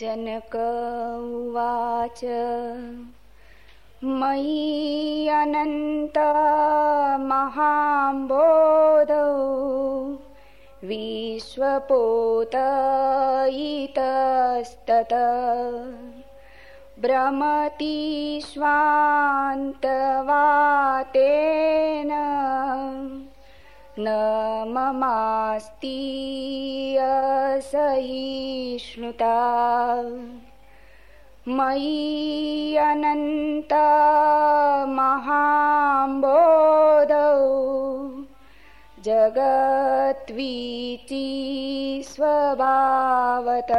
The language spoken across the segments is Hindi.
जनक उवाच मयि अनन्तमहाम्बोधौ विश्वपोतयितस्तत भ्रमति स्वान्तवातेन न ममास्तीयसहिष्णुता मयि अनन्तमहाम्बोधौ जगत्विचि स्वभावत।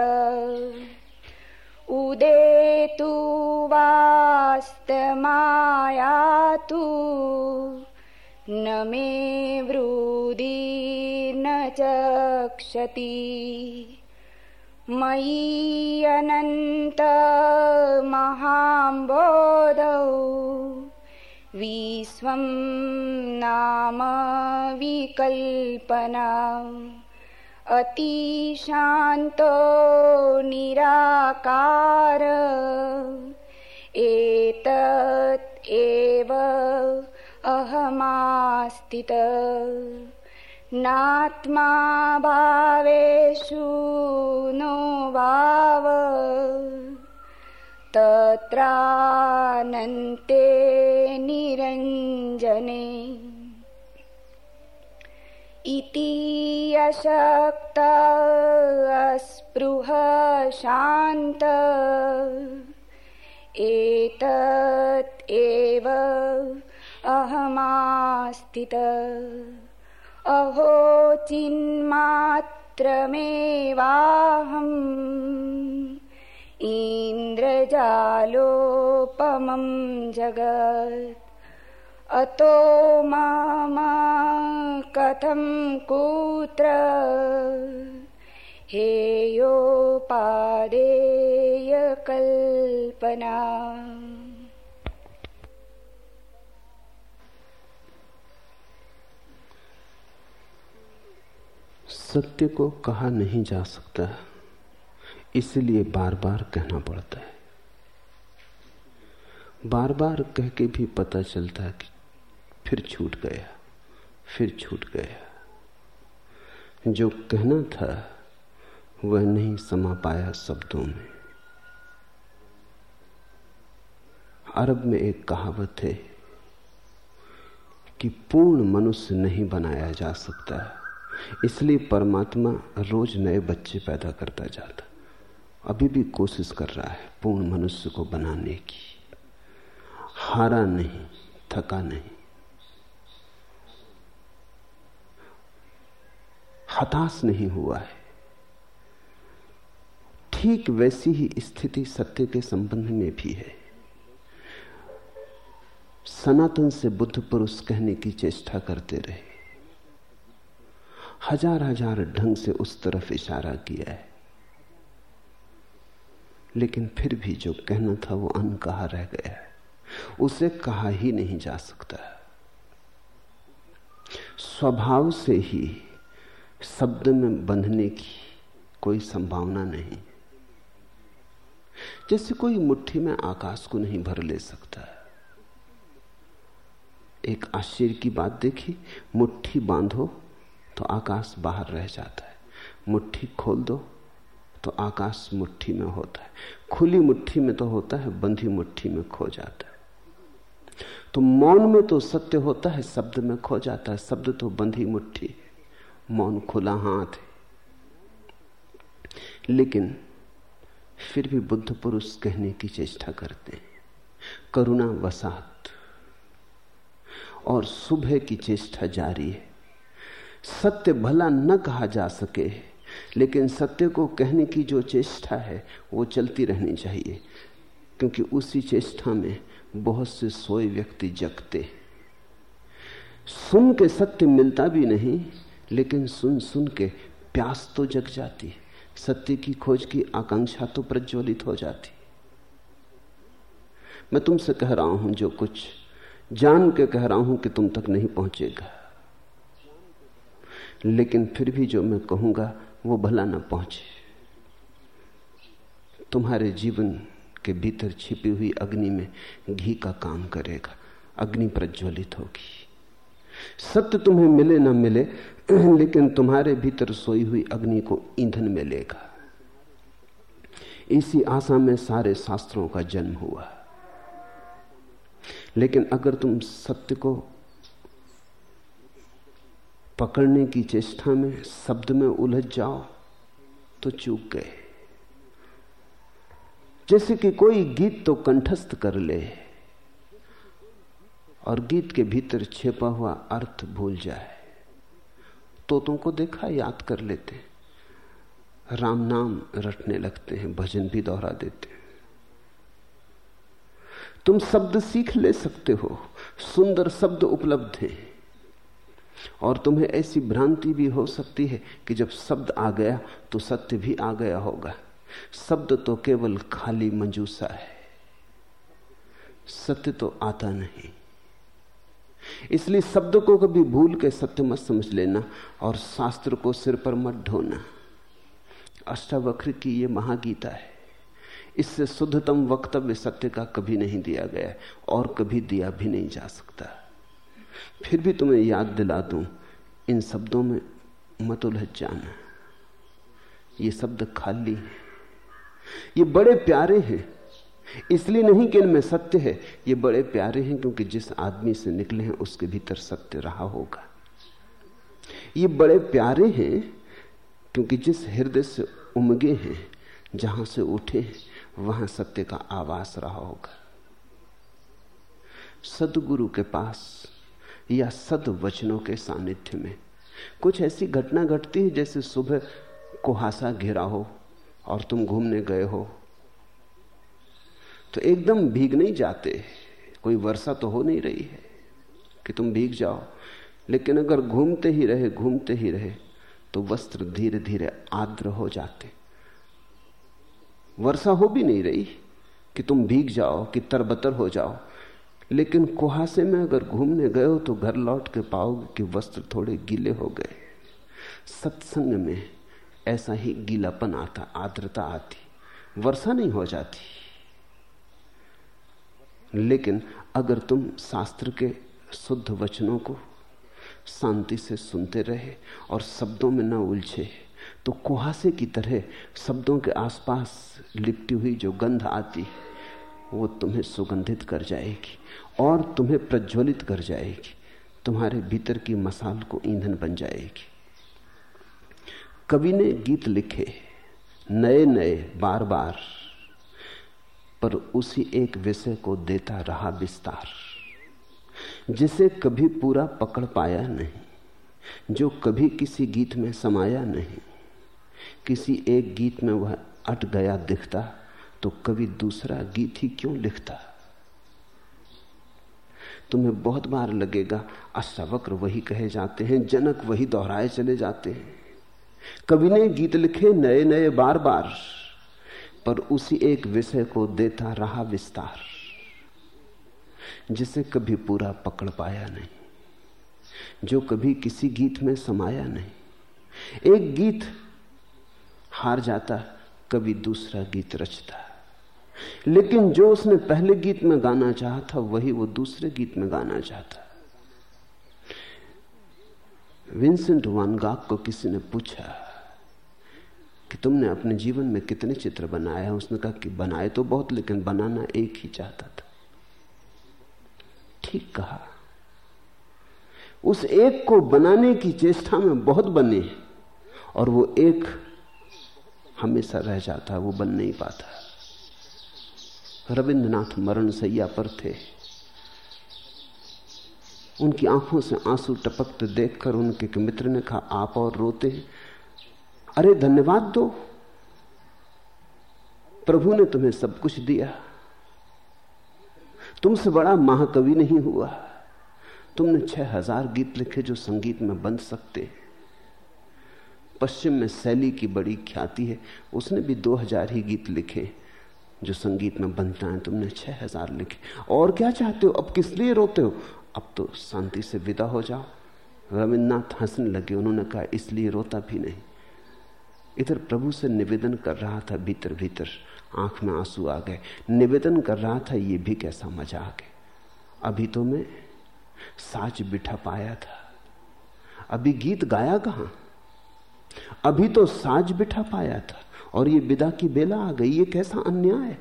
उदेतुवास्त मायातु न मे वृदि न चक्षति। मयि अनन्तमहाम्बोधौ विश्वं नाम विकल्पना। अतिशान्तो निराकार। एतत् एव अहमास्तित नात्मा भावेषु नो भाव। तत्रानन्ते निरञ्जने। इति अशक्त अस्पृह शान्त। एतत् एव अहमास्तित अहो चिन्मात्रमेवाहम्। इन्द्रजालोपमं जगत्। अतो मम कथं कुत्र? हेयोपादेयकल्पना सत्य को कहा नहीं जा सकता इसलिए बार बार कहना पड़ता है। बार बार कह के भी पता चलता है कि फिर छूट गया, फिर छूट गया। जो कहना था, वह नहीं समा पाया शब्दों में। अरब में एक कहावत है कि पूर्ण मनुष्य नहीं बनाया जा सकता इसलिए परमात्मा रोज नए बच्चे पैदा करता जाता। अभी भी कोशिश कर रहा है पूर्ण मनुष्य को बनाने की। हारा नहीं, थका नहीं। हताश नहीं हुआ है। ठीक वैसी ही स्थिति सत्य के संबंध में भी है। सनातन से बुद्ध पुरुष कहने की चेष्टा करते रहे। हज़ार हज़ार ढंग से उस तरफ़ इशारा किया है। लेकिन फिर भी जो कहना था वो अनकहा रह गया है। उसे कहा ही नहीं जा सकता। स्वभाव से ही शब्द में बंधने की कोई संभावना नहीं। जैसे कोई मुट्ठी में आकाश को नहीं भर ले सकता। एक आश्चर्य की बात देखी, मुट्ठी बांधो तो आकाश बाहर रह जाता है। मुट्ठी खोल दो तो आकाश मुट्ठी में होता है। खुली मुट्ठी में तो होता है, बंधी मुट्ठी में खो जाता है। तो मौन में तो सत्य होता है, शब्द में खो जाता है। शब्द तो बंधी मुट्ठी मौन खुला हाथ है। लेकिन फिर भी बुद्ध पुरुष कहने की चेष्टा करते हैं। करुणा वसात और सुबह की चेष्टा जारी है। सत्य भला न कहा जा सके। लेकिन सत्य को कहने की जो चेष्टा है, वो चलती रहनी चाहिए। क्योंकि उसी चेष्टा में बहुत से सोए व्यक्ति जगते सुन के सत्य मिलता भी नहीं, लेकिन सुन सुन के प्यास तो जग जाती सत्य की खोज की आकांक्षा तो प्रज्वलित हो जाती मैं तुमसे कह रहा हूँ जो कुछ जान के कह रहा हूँ कि तुम तक नहीं पहुंचेगा। लेकिन फिर भी जो मैं कहूँगा, वो भला ना पहुँचे। तुम्हारे जीवन के भीतर छिपी हुई अग्नि में घी का काम करेगा। अग्नि प्रज्वलित होगी। सत्य तुम्हें मिले ना मिले, लेकिन तुम्हारे भीतर सोई हुई अग्नि को ईंधन मिलेगा इसी आशा में सारे शास्त्रों का जन्म हुआ। लेकिन अगर तुम सत्य को पकड़ने की चेष्टा में, शब्द में उलझ जाओ तो चूक गए। जैसे कि कोई गीत तो कंठस्थ कर ले और गीत के भीतर छिपा हुआ अर्थ भूल जाए तोतों को देखा याद कर लेते। राम नाम रटने लगते हैं, भजन भी दोहरा देते हैं। तुम शब्द सीख ले सकते हो, सुंदर शब्द उपलब्ध हैं। और तुम्हें ऐसी भ्रांति भी हो सकती है कि जब शब्द आ गया तो सत्य भी आ गया होगा। शब्द तो केवल खाली मंजूसा है। सत्य तो आता नहीं। इसलिए शब्द को कभी भूल के सत्य मत समझ लेना और शास्त्र को सिर पर मत ढोना। अष्टावक्र की ये महागीता है। इससे शुद्धतम वक्तव्य सत्य का कभी नहीं दिया गया और कभी दिया भी नहीं जा सकता। फिर भी तुम्हें याद दिला दूँ, इन शब्दों में मत उलझ जाना। ये शब्द खाली है। ये बड़े प्यारे हैं। इसलिए नहीं कि इनमें सत्य है, ये बड़े प्यारे हैं क्योंकि जिस आदमी से निकले हैं, उसके भीतर सत्य रहा होगा। ये बड़े प्यारे हैं क्योंकि जिस हृदय से उमगे हैं, जहाँ से उठे हैं, वहाँ सत्य का आवास रहा होगा। सदगुरु के पास या सद वचनों के सानिध्य में। कुछ ऐसी घटना घटती है जैसे सुबह कुहासा घिरा हो और तुम घूमने गए हो। तो एकदम भीग नहीं जाते। कोई वर्षा तो हो नहीं रही है कि तुम भीग जाओ। लेकिन अगर घूमते ही रहे, घूमते ही रहे तो वस्त्र धीरे धीरे आर्द्र हो जाते। वर्षा हो भी नहीं रही कि तुम भीग जाओ, कि तरबतर हो जाओ। लेकिन कुहासे में अगर घूमने गए हो तो घर लौट के पाओगे कि वस्त्र थोड़े गीले हो गए। सत्संग में ऐसा ही गीलापन आता, आर्द्रता आती, वर्षा नहीं हो जाती। लेकिन अगर तुम शास्त्र के शुद्ध वचनों को शांति से सुनते रहे और शब्दों में न उलझे तो कुहासे की तरह शब्दों के आसपास लिपटी हुई जो गंध आती, वो तुम्हें सुगंधित कर जाएगी। और तुम्हें प्रज्वलित कर जाएगी। तुम्हारे भीतर की मसाल को ईंधन बन जाएगी। कवि ने गीत लिखे, नए नए, बार बार, पर उसी एक विषय को देता रहा विस्तार, जिसे कभी पूरा पकड़ पाया नहीं, जो कभी किसी गीत में समाया नहीं। किसी एक गीत में वह अट गया दिखता तो कभी दूसरा गीत ही क्यों लिखता? तुम्हें बहुत बार लगेगा अष्टावक्र वही कहे जाते हैं, जनक वही दोहराए चले जाते हैं। कवि ने गीत लिखे, नए नए बार बार, पर उसी एक विषय को देता रहा विस्तार, जिसे कभी पूरा पकड़ पाया नहीं, जो कभी किसी गीत में समाया नहीं। एक गीत हार जाता, कभी दूसरा गीत रचता। लेकिन जो उसने पहले गीत में गाना चाहा था, वही वो दूसरे गीत में गाना चाहता। विंसेंट वानगाक को किसी ने पूछा कि तुमने अपने जीवन में कितने चित्र बनाए हैं? उसने कहा कि बनाए तो बहुत, लेकिन बनाना एक ही चाहता था। ठीक कहा। उस एक को बनाने की चेष्टा में बहुत बने और वो एक हमेशा रह जाता है, वो बन नहीं पाता। रविंद्रनाथ मरण सैया पर थे। उनकी आँखों से आँसू टपकते देखकर उनके एक मित्र ने कहा, आप और रोते हैं? अरे, धन्यवाद दो। प्रभु ने तुम्हें सब कुछ दिया। तुमसे बड़ा महाकवि नहीं हुआ। तुमने छह हज़ार गीत लिखे जो संगीत में बन सकते पश्चिम में शैली की बड़ी ख्याति है। उसने भी दो हज़ार ही गीत लिखे जो संगीत में बनता है, तुमने छह हज़ार लिखे। और क्या चाहते हो? अब किस लिए रोते हो? अब तो शांति से विदा हो जाओ। रविन्द्रनाथ हंसने लगे, उन्होंने कहा, इसलिए रोता भी नहीं। इधर प्रभु से निवेदन कर रहा था भीतर भीतर, आँख में आँसू आ गए। निवेदन कर रहा था, ये भी कैसा मज़ा आ है अभी तो मैं साच बिठा पाया था। अभी गीत गाया कहाँ? अभी तो साज बिठा पाया था। और ये विदा की बेला आ गई, ये कैसा अन्याय है?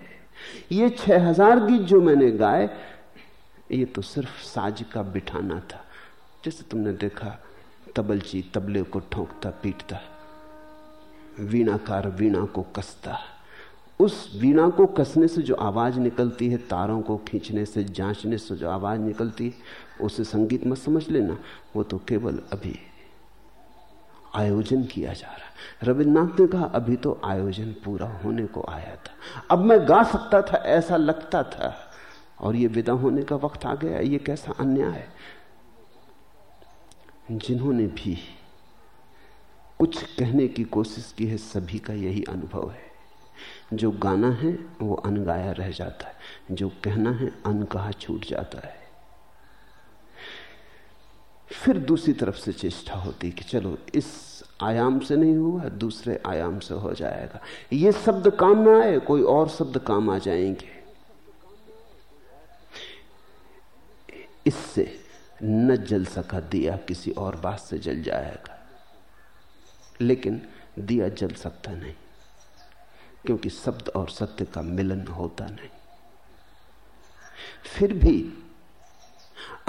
ये छह हज़ार गीत जो मैंने गाए, ये तो सिर्फ़ साज का बिठाना था। जैसे तुमने देखा तबलची तबले को ठोंकता, पीटता, वीणाकार वीणा को कसता। उस वीणा को कसने से जो आवाज़ निकलती है, तारों को खींचने से, जांचने से जो आवाज़ निकलती है, उसे संगीत मत समझ लेना, वो तो केवल अभी आयोजन किया जा रहा है। रविन्द्रनाथ ने कहा, अभी तो आयोजन पूरा होने को आया था। अब मैं गा सकता था, ऐसा लगता था। और ये विदा होने का वक्त आ गया, ये कैसा अन्याय है? जिन्होंने भी कुछ कहने की कोशिश की है, सभी का यही अनुभव है। जो गाना है, वो अनगाया रह जाता है। जो कहना है अनकहा छूट जाता है। फिर दूसरी तरफ़ से चेष्टा होती कि चलो, इस आयाम से नहीं हुआ, दूसरे आयाम से हो जाएगा। ये शब्द काम ना आए, कोई और शब्द काम आ जाएँगे। इससे न जल सका दिया किसी और बात से जल जाएगा। लेकिन दिया जल सकता नहीं, क्योंकि शब्द और सत्य का मिलन होता नहीं। फिर भी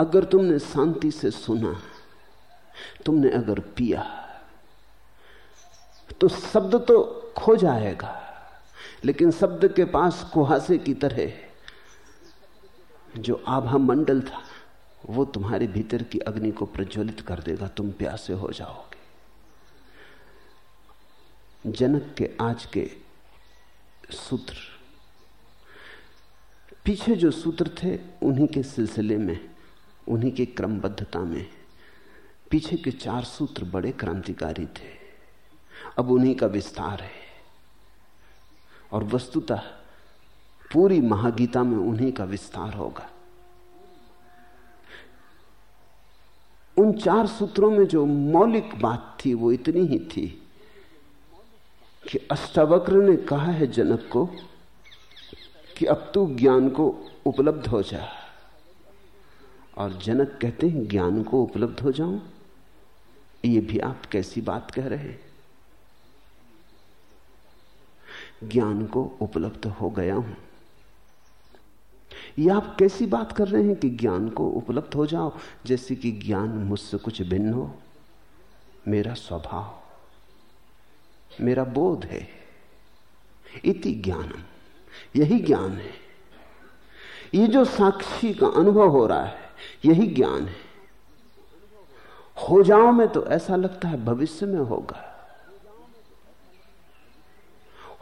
अगर तुमने शांति से सुना, तुमने अगर पिया तो शब्द तो खो जाएगा, लेकिन शब्द के पास कुहासे की तरह जो आभा मंडल था, वो तुम्हारे भीतर की अग्नि को प्रज्वलित कर देगा, तुम प्यासे हो जाओगे। जनक के आज के सूत्र, पीछे जो सूत्र थे, उन्हीं के सिलसिले में उन्हीं के क्रमबद्धता में। पीछे के चार सूत्र बड़े क्रांतिकारी थे। अब उन्हीं का विस्तार है। और वस्तुतः पूरी महागीता में उन्हीं का विस्तार होगा। उन चार सूत्रों में जो मौलिक बात थी, वो इतनी ही थी कि अष्टावक्र ने कहा है जनक को कि अब तू ज्ञान को उपलब्ध हो जा। और जनक कहते हैं, ज्ञान को उपलब्ध हो जाऊँ। ये भी आप कैसी बात कह रहे हैं? ज्ञान को उपलब्ध हो गया हूँ। ये आप कैसी बात कर रहे हैं कि ज्ञान को उपलब्ध हो जाओ? जैसे कि ज्ञान मुझसे कुछ भिन्न हो, मेरा स्वभाव, मेरा बोध है। इति ज्ञानम, यही ज्ञान है। ये जो साक्षी का अनुभव हो रहा है यही ज्ञान है। हो जाओ में तो ऐसा लगता है भविष्य में होगा।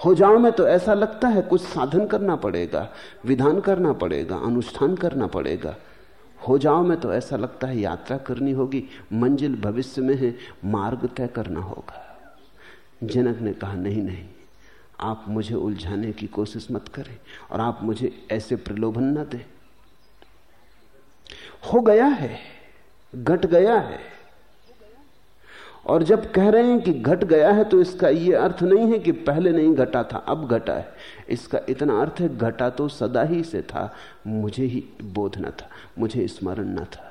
हो जाओ में तो ऐसा लगता है कुछ साधन करना पड़ेगा, विधान करना पड़ेगा, अनुष्ठान करना पड़ेगा। हो जाओ में तो ऐसा लगता है यात्रा करनी होगी, मंजिल भविष्य में है, मार्ग तय करना होगा। जनक ने कहा, नहीं नहीं, आप मुझे उलझाने की कोशिश मत करें और आप मुझे ऐसे प्रलोभन न दें। हो गया है, घट गया है। और जब कह रहे हैं कि घट गया है तो इसका यह अर्थ नहीं है कि पहले नहीं घटा था, अब घटा है। इसका इतना अर्थ है, घटा तो सदा ही से था, मुझे ही बोध न था, मुझे स्मरण न था।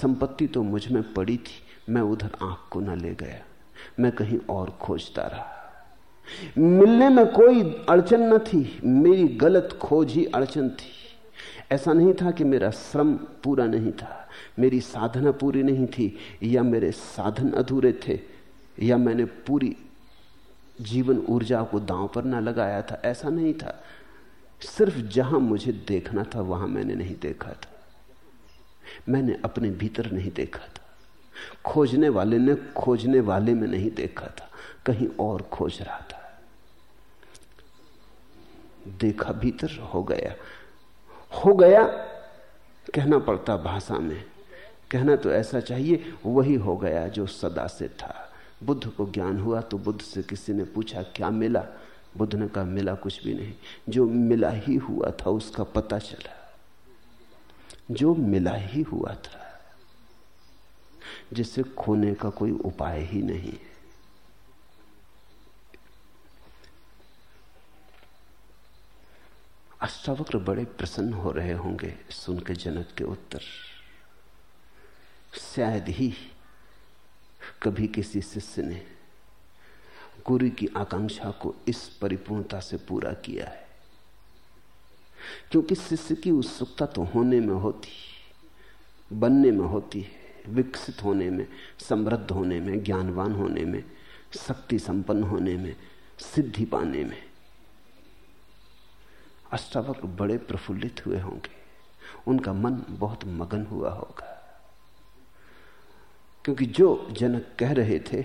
संपत्ति तो मुझमें पड़ी थी, मैं उधर आँख को न ले गया, मैं कहीं और खोजता रहा। मिलने में कोई अड़चन न थी, मेरी गलत खोज ही अड़चन थी। ऐसा नहीं था कि मेरा श्रम पूरा नहीं था, मेरी साधना पूरी नहीं थी, या मेरे साधन अधूरे थे, या मैंने पूरी जीवन ऊर्जा को दांव पर ना लगाया था, ऐसा नहीं था। सिर्फ़ जहाँ मुझे देखना था, वहाँ मैंने नहीं देखा था। मैंने अपने भीतर नहीं देखा था। खोजने वाले ने खोजने वाले में नहीं देखा था, कहीं और खोज रहा था। देखा भीतर हो गया हो गया, कहना पड़ता भाषा में। कहना तो ऐसा चाहिए, वही हो गया जो सदा से था। बुद्ध को ज्ञान हुआ तो बुद्ध से किसी ने पूछा, क्या मिला? बुद्ध ने कहा, मिला कुछ भी नहीं। जो मिला ही हुआ था, उसका पता चला। जो मिला ही हुआ था, जिसे खोने का कोई उपाय ही नहीं अष्टावक्र बड़े प्रसन्न हो रहे होंगे सुन के जनक के उत्तर। शायद ही कभी किसी शिष्य ने गुरु की आकांक्षा को इस परिपूर्णता से पूरा किया है। क्योंकि शिष्य की उत्सुकता तो होने में होती, बनने में होती है, विकसित होने में, समृद्ध होने में, ज्ञानवान होने में, शक्ति संपन्न होने में, सिद्धि पाने में। अष्टावक्र बड़े प्रफुल्लित हुए होंगे। उनका मन बहुत मगन हुआ होगा। क्योंकि जो जनक कह रहे थे,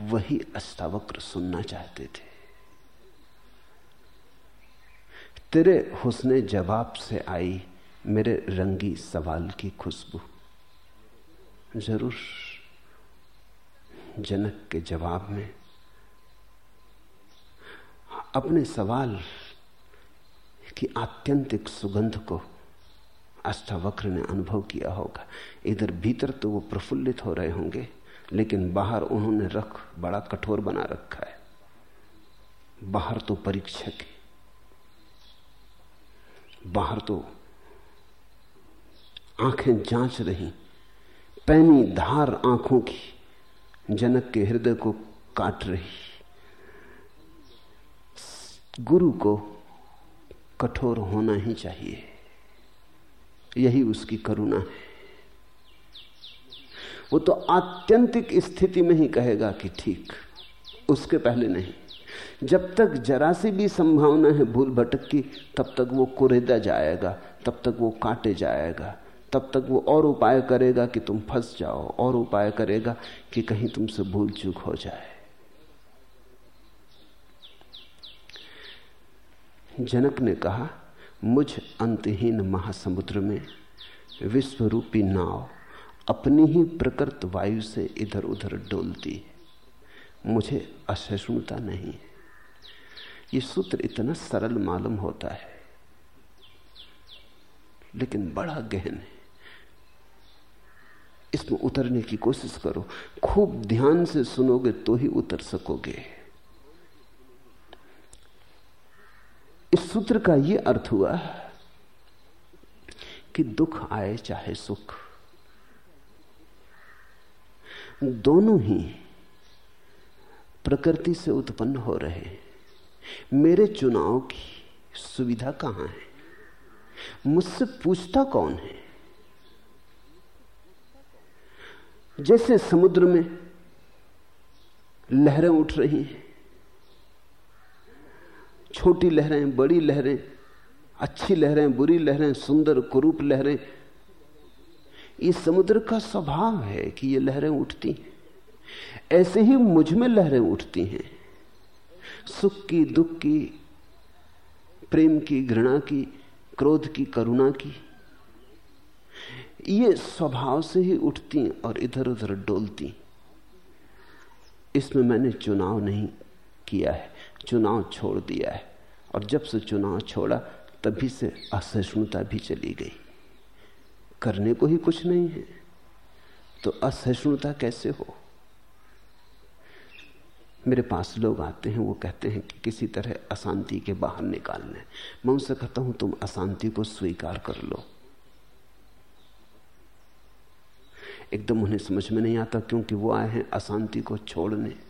वही अष्टावक्र सुनना चाहते थे। तेरे हुसने जवाब से आई मेरे रंगी सवाल की खुशबू। ज़रूर, जनक के जवाब में। अपने सवाल की आत्यंतिक सुगंध को अष्टावक्र ने अनुभव किया होगा। इधर भीतर तो वो प्रफुल्लित हो रहे होंगे, लेकिन बाहर उन्होंने रख, बड़ा कठोर बना रखा है। बाहर तो परीक्षक है। बाहर तो आँखें जाँच रही, पैनी धार आँखों की जनक के हृदय को काट रही। गुरु को कठोर होना ही चाहिए। यही उसकी करुणा है। वो तो आत्यंतिक स्थिति में ही कहेगा कि ठीक, उसके पहले नहीं। जब तक जरा सी भी संभावना है भूल भटक की तब तक वो कुरेदा जाएगा, तब तक वो काटे जाएगा, तब तक वो और उपाय करेगा कि तुम फंस जाओ, और उपाय करेगा कि कहीं तुमसे भूल चूक हो जाए। जनक ने कहा, मुझ अंतहीन महासमुद्र में विश्वरूपी नाव अपनी ही प्रकृत वायु से इधर उधर डोलती है। मुझे असहिष्णुता नहीं है। ये सूत्र इतना सरल मालूम होता है, लेकिन बड़ा गहन है। इसमें उतरने की कोशिश करो। खूब ध्यान से सुनोगे तो ही उतर सकोगे। इस सूत्र का यह अर्थ हुआ कि दुख आए चाहे सुख। दोनों ही प्रकृति से उत्पन्न हो रहे हैं। मेरे चुनाव की सुविधा कहाँ है? मुझसे पूछता कौन है? जैसे समुद्र में लहरें उठ रही हैं छोटी लहरें, बड़ी लहरें, अच्छी लहरें, बुरी लहरें, सुंदर, कुरूप लहरें। ये समुद्र का स्वभाव है कि ये लहरें उठती ऐसे ही मुझमें लहरें उठती हैं। सुख की, दुख की, प्रेम की, घृणा की, क्रोध की, करुणा की, ये स्वभाव से ही उठती और इधर उधर डोलती इसमें मैंने चुनाव नहीं किया है। चुनाव छोड़ दिया है। और जब से चुनाव छोड़ा, तभी से असहिष्णुता भी चली गई। करने को ही कुछ नहीं है। तो असहिष्णुता कैसे हो? मेरे पास लोग आते हैं, वो कहते हैं कि किसी तरह अशांति के बाहर निकालने मैं उनसे कहता हूँ, तुम अशांति को स्वीकार कर लो। एकदम उन्हें समझ में नहीं आता क्योंकि वो आए हैं अशांति को छोड़ने।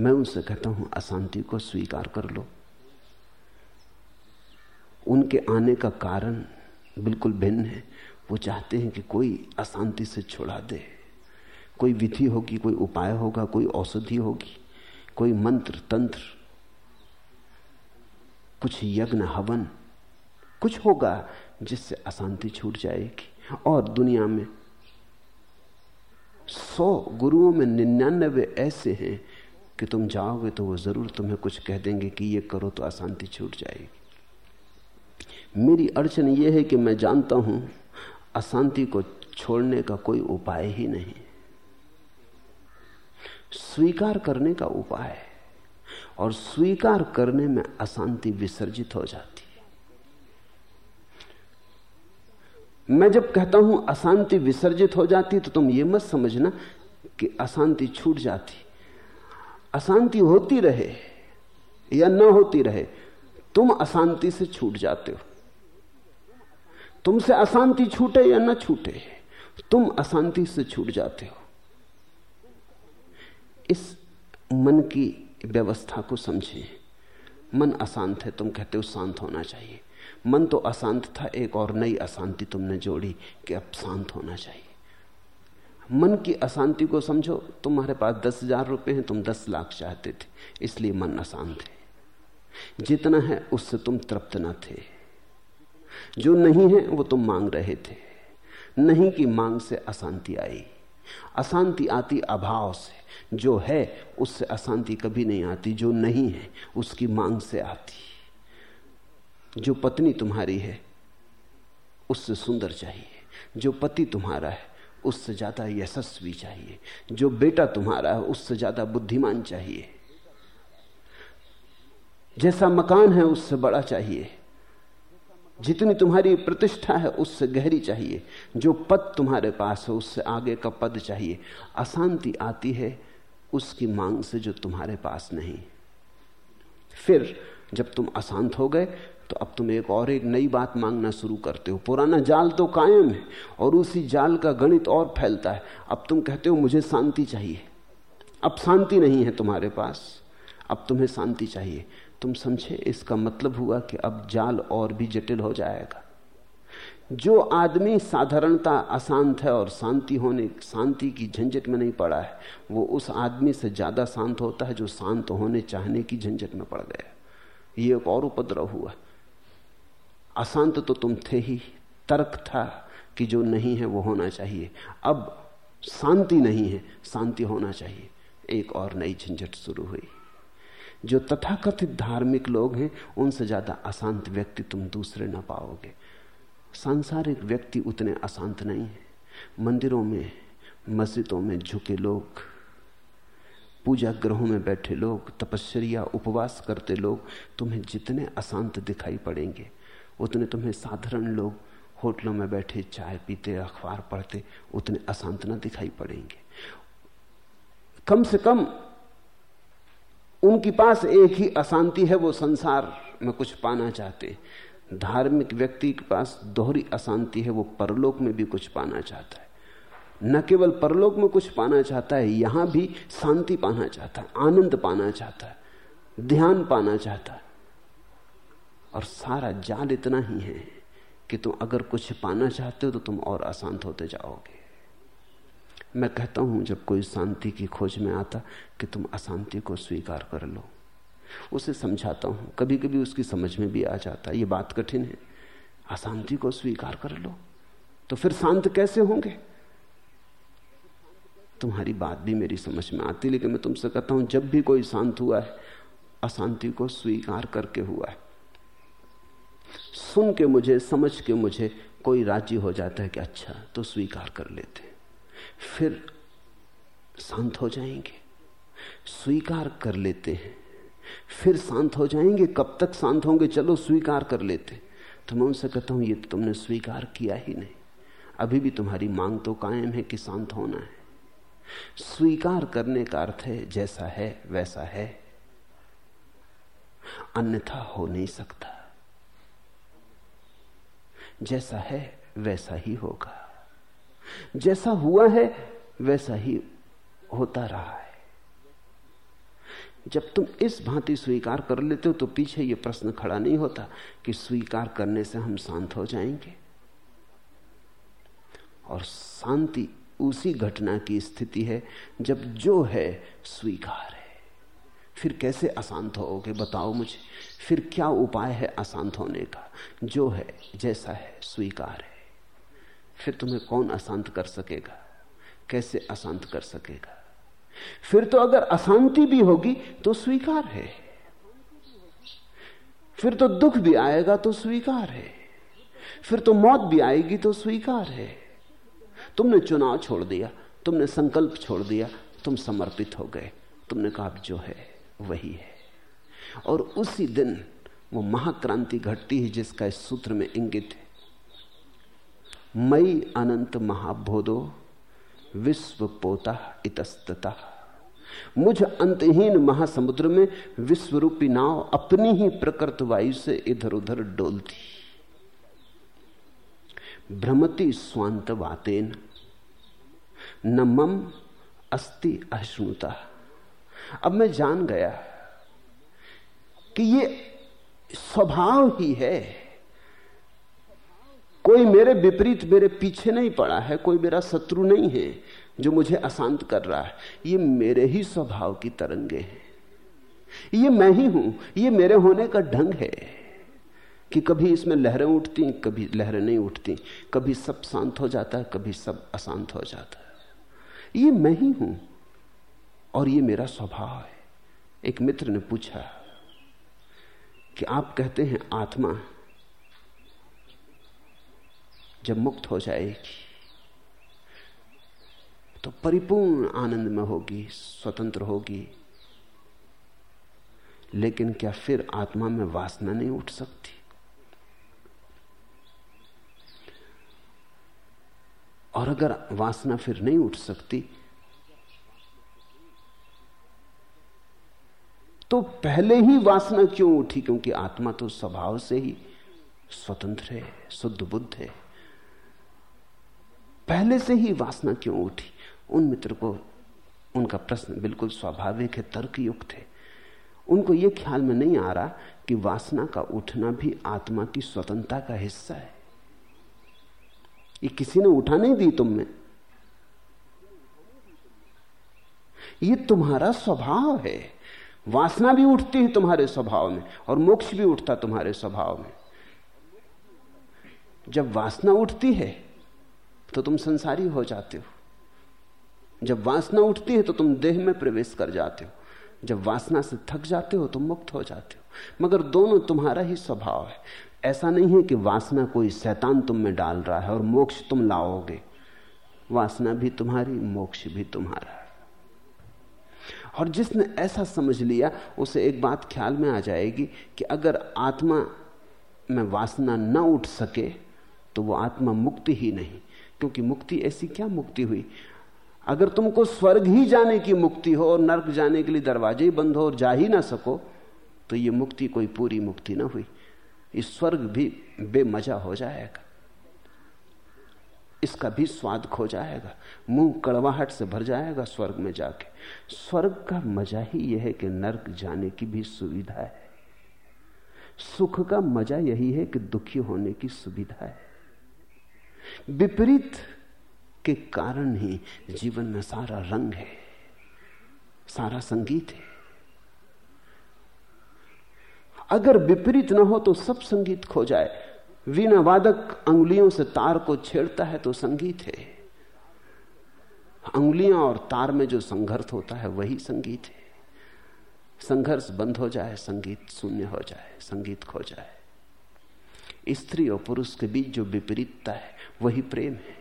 मैं उनसे कहता हूँ, अशांति को स्वीकार कर लो। उनके आने का कारण बिल्कुल भिन्न है। वो चाहते हैं कि कोई अशांति से छुड़ा दे। कोई विधि होगी, कोई उपाय होगा, कोई औषधि होगी, कोई मंत्र, तंत्र, कुछ यज्ञ, हवन, कुछ होगा जिससे अशांति छूट जाएगी। और दुनिया में सौ गुरुओं में निन्यानवे ऐसे हैं कि तुम जाओगे तो वो ज़रूर तुम्हें कुछ कह देंगे कि ये करो तो अशांति छूट जाएगी। मेरी अड़चन ये है कि मैं जानता हूँ अशांति को छोड़ने का कोई उपाय ही नहीं। स्वीकार करने का उपाय और स्वीकार करने में अशांति विसर्जित हो जाती है। मैं जब कहता हूँ अशांति विसर्जित हो जाती तो तुम ये मत समझना कि अशांति छूट जाती अशांति होती रहे या न होती रहे, तुम अशांति से छूट जाते हो। तुमसे अशांति छूटे या न छूटे, तुम अशांति से छूट जाते हो। इस मन की व्यवस्था को समझे। मन अशांत है, तुम कहते हो शांत होना चाहिए। मन तो अशांत था, एक और नई अशांति तुमने जोड़ी कि अब शांत होना चाहिए। मन की अशांति को समझो, तुम्हारे पास दस हज़ार रुपये हैं, तुम दस लाख चाहते थे, इसलिए मन अशांत है। जितना है, उससे तुम तृप्त न थे। जो नहीं है, वो तुम मांग रहे थे। नहीं की मांग से अशांति आई। अशांति आती अभाव से। जो है, उससे अशांति कभी नहीं आती। जो नहीं है, उसकी मांग से आती। जो पत्नी तुम्हारी है, उससे सुंदर चाहिए। जो पति तुम्हारा है उससे ज़्यादा यशस्वी चाहिए। जो बेटा तुम्हारा है, उससे ज़्यादा बुद्धिमान चाहिए। जैसा मकान है, उससे बड़ा चाहिए। जितनी तुम्हारी प्रतिष्ठा है, उससे गहरी चाहिए। जो पद तुम्हारे पास है, उससे आगे का पद चाहिए। अशांति आती है, उसकी मांग से जो तुम्हारे पास नहीं। फिर जब तुम अशांत हो गए तो अब तुम एक और एक नई बात मांगना शुरू करते हो। पुराना जाल तो कायम है और उसी जाल का गणित और फैलता है। अब तुम कहते हो, मुझे शांति चाहिए। अब शांति नहीं है तुम्हारे पास। अब तुम्हें शांति चाहिए। तुम समझे, इसका मतलब हुआ कि अब जाल और भी जटिल हो जाएगा। जो आदमी साधारणता अशांत है और शांति होने, शांति की झंझट में नहीं पड़ा है, वो उस आदमी से ज़्यादा शांत होता है जो शांत होने चाहने की झंझट में पड़ गया ये एक और उपद्रव हुआ। अशांत तो तुम थे ही। तर्क था कि जो नहीं है वो होना चाहिए। अब शांति नहीं है, शांति होना चाहिए। एक और नई झंझट शुरू हुई। जो तथाकथित धार्मिक लोग हैं, उनसे ज़्यादा अशांत व्यक्ति तुम दूसरे ना पाओगे। सांसारिक व्यक्ति उतने अशांत नहीं है। मंदिरों में, मस्जिदों में झुके लोग, पूजा ग्रहों में बैठे लोग, तपस्या, उपवास करते लोग, तुम्हें जितने अशांत दिखाई पड़ेंगे उतने तुम्हें साधारण लोग होटलों में बैठे चाय पीते, अखबार पढ़ते, उतने अशांत न दिखाई पड़ेंगे। कम से कम उनके पास एक ही अशांति है, वो संसार में कुछ पाना चाहते। धार्मिक व्यक्ति के पास दोहरी अशांति है, वो परलोक में भी कुछ पाना चाहता है। न केवल परलोक में कुछ पाना चाहता है, यहाँ भी शांति पाना चाहता है, आनंद पाना चाहता है, ध्यान पाना चाहता है। और सारा जाल इतना ही है कि तुम अगर कुछ पाना चाहते हो तो तुम और अशांत होते जाओगे। मैं कहता हूँ, जब कोई शांति की खोज में आता, कि तुम अशांति को स्वीकार कर लो। उसे समझाता हूँ। कभी कभी उसकी समझ में भी आ जाता ये बात कठिन है। अशांति को स्वीकार कर लो। तो फिर शांत कैसे होंगे? तुम्हारी बात भी मेरी समझ में आती, लेकिन मैं तुमसे कहता हूँ, जब भी कोई शांत हुआ है, अशांति को स्वीकार करके हुआ है। सुन के मुझे, समझ के मुझे कोई राज़ी हो जाता है कि अच्छा तो स्वीकार कर लेते फिर शांत हो जाएँगे। स्वीकार कर लेते हैं। फिर शांत हो जाएँगे। कब तक शांत होंगे? चलो, स्वीकार कर लेते तो मैं उनसे कहता हूँ, ये तो तुमने स्वीकार किया ही नहीं। अभी भी तुम्हारी मांग तो कायम है कि शांत होना है। स्वीकार करने का अर्थ है, जैसा है, वैसा है। अन्यथा हो नहीं सकता। जैसा है, वैसा ही होगा। जैसा हुआ है, वैसा ही होता रहा है। जब तुम इस भांति स्वीकार कर लेते हो तो पीछे यह प्रश्न खड़ा नहीं होता कि स्वीकार करने से हम शांत हो जाएँगे। और शांति उसी घटना की स्थिति है, जब जो है स्वीकार है। फिर कैसे अशांत होगे बताओ मुझे, फिर क्या उपाय है अशांत होने का? जो है, जैसा है, स्वीकार है। फिर तुम्हें कौन अशांत कर सकेगा? कैसे अशांत कर सकेगा? फिर तो अगर अशांति भी होगी तो स्वीकार है। फिर तो दुख भी आएगा तो स्वीकार है। फिर तो मौत भी आएगी तो स्वीकार है। तुमने चुनाव छोड़ दिया, तुमने संकल्प छोड़ दिया, तुम समर्पित हो गए। तुमने कहा जो है वही है। और उसी दिन वो महाक्रांति घटती है जिसका इस सूत्र में इंगित है। मई अनंत महाबोधो, विश्व पोता इतस्तता। मुझ अंतहीन महासमुद्र में विश्वरूपी नाव अपनी ही प्रकृत वायु से इधर उधर डोलती। भ्रमति स्वांत वातेन न मम अस्ति अश्नुता। अब मैं जान गया कि ये स्वभाव ही है। कोई मेरे विपरीत मेरे पीछे नहीं पड़ा है, कोई मेरा शत्रु नहीं है जो मुझे अशांत कर रहा है। ये मेरे ही स्वभाव की तरंगे हैं। ये मैं ही हूँ, ये मेरे होने का ढंग है कि कभी इसमें लहरें उठती, कभी लहरें नहीं उठती, कभी सब शांत हो जाता है कभी सब अशांत हो जाता। है ये मैं ही हूँ और ये मेरा स्वभाव है। एक मित्र ने पूछा कि आप कहते हैं आत्मा जब मुक्त हो जाएगी तो परिपूर्ण आनंद में होगी, स्वतंत्र होगी, लेकिन क्या फिर आत्मा में वासना नहीं उठ सकती? और अगर वासना फिर नहीं उठ सकती तो पहले ही वासना क्यों उठी? क्योंकि आत्मा तो स्वभाव से ही स्वतंत्र है, शुद्ध बुद्ध है। पहले से ही वासना क्यों उठी? उन मित्र को उनका प्रश्न बिल्कुल स्वाभाविक है, तर्कयुक्त है। उनको यह ख्याल में नहीं आ रहा कि वासना का उठना भी आत्मा की स्वतंत्रता का हिस्सा है। ये किसी ने उठा नहीं दी तुम में। ये तुम्हारा स्वभाव है। वासना भी उठती है तुम्हारे स्वभाव में और मोक्ष भी उठता तुम्हारे स्वभाव में। जब वासना उठती है तो तुम संसारी हो जाते हो। जब वासना उठती है तो तुम देह में प्रवेश कर जाते हो। जब वासना से थक जाते हो तो मुक्त हो जाते हो। मगर दोनों तुम्हारा ही स्वभाव है। ऐसा नहीं है कि वासना कोई शैतान तुम में डाल रहा है और मोक्ष तुम लाओगे। वासना भी तुम्हारी, मोक्ष भी तुम्हारा और जिसने ऐसा समझ लिया, उसे एक बात ख्याल में आ जाएगी कि अगर आत्मा में वासना न उठ सके तो वो आत्मा मुक्ति ही नहीं। क्योंकि मुक्ति ऐसी क्या मुक्ति हुई? अगर तुमको स्वर्ग ही जाने की मुक्ति हो और नर्क जाने के लिए दरवाजे ही बंद हो और जा ही ना सको तो ये मुक्ति कोई पूरी मुक्ति ना हुई। इस स्वर्ग भी बेमजा हो जाएगा। इसका भी स्वाद खो जाएगा। मुँह कड़वाहट से भर जाएगा स्वर्ग में जाके। स्वर्ग का मज़ा ही यह है कि नर्क जाने की भी सुविधा है। सुख का मज़ा यही है कि दुखी होने की सुविधा है। विपरीत के कारण ही जीवन में सारा रंग है, सारा संगीत है। अगर विपरीत ना हो तो सब संगीत खो जाए। वीणा वादक अंगुलियों से तार को छेड़ता है तो संगीत है। अंगुलियाँ और तार में जो संघर्ष होता है, वही संगीत है। संघर्ष बंद हो जाए, संगीत शून्य हो जाए, संगीत खो जाए। स्त्री और पुरुष के बीच जो विपरीतता है, वही प्रेम है।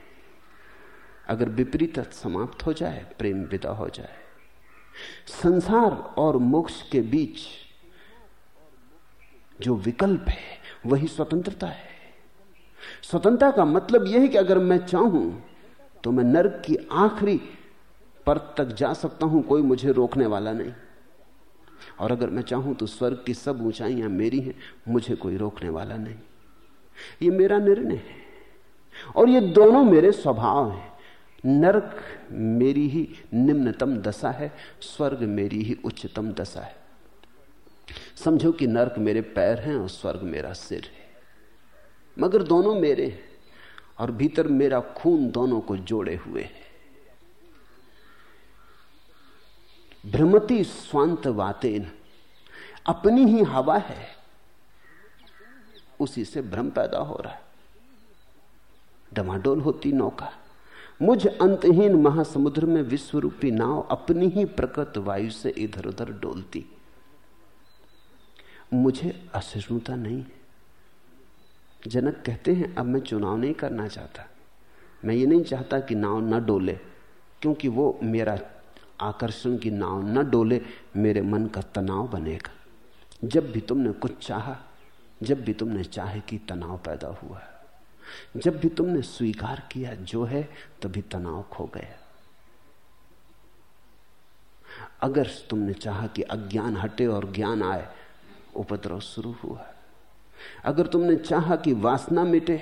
अगर विपरीत समाप्त हो जाए, प्रेम विदा हो जाए। संसार और मोक्ष के बीच जो विकल्प है वही स्वतंत्रता है। स्वतंत्रता का मतलब यह है कि अगर मैं चाहूँ तो मैं नर्क की आखिरी परत तक जा सकता हूँ, कोई मुझे रोकने वाला नहीं। और अगर मैं चाहूँ तो स्वर्ग की सब ऊंचाइयाँ मेरी हैं, मुझे कोई रोकने वाला नहीं। ये मेरा निर्णय है। और ये दोनों मेरे स्वभाव हैं। नरक मेरी ही निम्नतम दशा है, स्वर्ग मेरी ही उच्चतम दशा है। समझो कि नरक मेरे पैर हैं और स्वर्ग मेरा सिर है। मगर दोनों मेरे हैं और भीतर मेरा खून दोनों को जोड़े हुए है। भ्रमति स्वांत वातेन, अपनी ही हवा है। उसी से भ्रम पैदा हो रहा है। डमाडोल होती नौका, मुझ अंतहीन महासमुद्र में विश्वरूपी नाव अपनी ही प्रकृत वायु से इधर उधर डोलती। मुझे असहिष्णुता नहीं है। जनक कहते हैं, अब मैं चुनाव नहीं करना चाहता। मैं ये नहीं चाहता कि नाव न डोले, क्योंकि वो मेरा आकर्षण की नाव न डोले, मेरे मन का तनाव बनेगा। जब भी तुमने कुछ चाहा, जब भी तुमने चाहे कि तनाव पैदा हुआ, जब भी तुमने स्वीकार किया जो है, तभी तनाव खो गया। अगर तुमने चाहा कि अज्ञान हटे और ज्ञान आए उपद्रव शुरू हुआ। अगर तुमने चाहा कि वासना मिटे,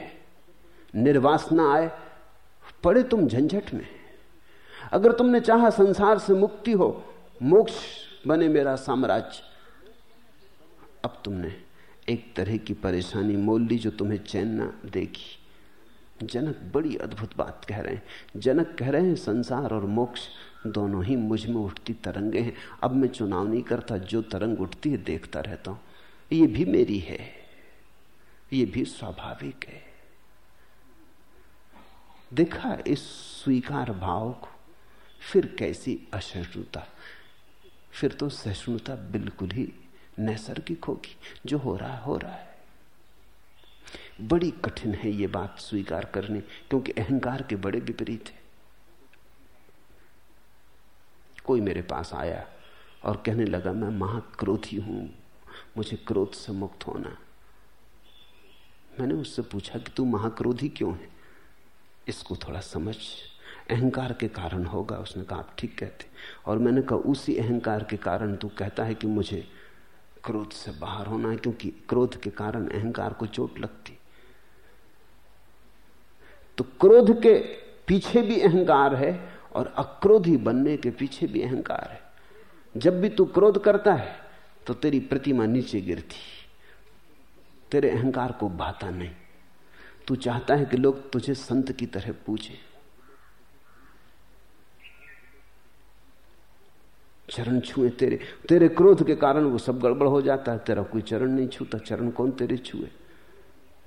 निर्वासना आए, पड़े तुम झंझट में। अगर तुमने चाहा संसार से मुक्ति हो, मोक्ष बने मेरा साम्राज्य। अब तुमने एक तरह की परेशानी मोल ली जो तुम्हें चैन ना देगी। जनक बड़ी अद्भुत बात कह रहे हैं। जनक कह रहे हैं, संसार और मोक्ष दोनों ही मुझमें उठती तरंगे हैं। अब मैं चुनाव नहीं करता, जो तरंग उठती है देखता रहता हूँ। ये भी मेरी है, ये भी स्वाभाविक है। देखा इस स्वीकार भाव को, फिर कैसी असहिष्णुता फिर तो सहिष्णुता बिल्कुल ही नैसर्गिक होगी, जो हो रहा है हो रहा है। बड़ी कठिन है ये बात स्वीकार करनी, क्योंकि अहंकार के बड़े विपरीत है। कोई मेरे पास आया और कहने लगा, मैं महाक्रोधी हूँ मुझे क्रोध से मुक्त होना। मैंने उससे पूछा कि तू महाक्रोधी क्यों है? इसको थोड़ा समझ। अहंकार के कारण होगा, उसने कहा, आप ठीक कहते और मैंने कहा, उसी अहंकार के कारण तू कहता है कि मुझे क्रोध से बाहर होना है, क्योंकि क्रोध के कारण अहंकार को चोट लगती। तो क्रोध के पीछे भी अहंकार है और अक्रोधी बनने के पीछे भी अहंकार है। जब भी तू क्रोध करता है तो तेरी प्रतिमा नीचे गिरती। तेरे अहंकार को भाता नहीं। तू चाहता है कि लोग तुझे संत की तरह पूछे चरण छुए तेरे। तेरे क्रोध के कारण वो सब गड़बड़ हो जाता है। तेरा कोई चरण नहीं छूता। चरण कौन तेरे छुए?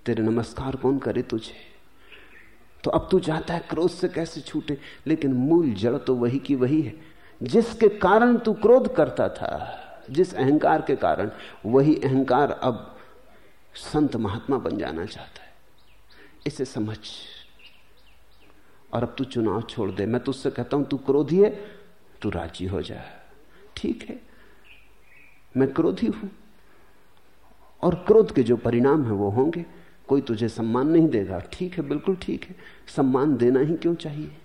तेरे नमस्कार कौन करे तुझे? तो अब तू चाहता है क्रोध से कैसे छूटे, लेकिन मूल जड़ तो वही की वही है। जिसके कारण तू क्रोध करता था। जिस अहंकार के कारण वही अहंकार अब संत महात्मा बन जाना चाहता है। इसे समझ। और अब तू चुनाव छोड़ दे। मैं तुझसे कहता हूँ, तू क्रोधी है, तू राज़ी हो जाए ठीक है। मैं क्रोधी हूँ। और क्रोध के जो परिणाम है वो होंगे। कोई तुझे सम्मान नहीं देगा। ठीक है, बिल्कुल ठीक है। सम्मान देना ही क्यों चाहिए?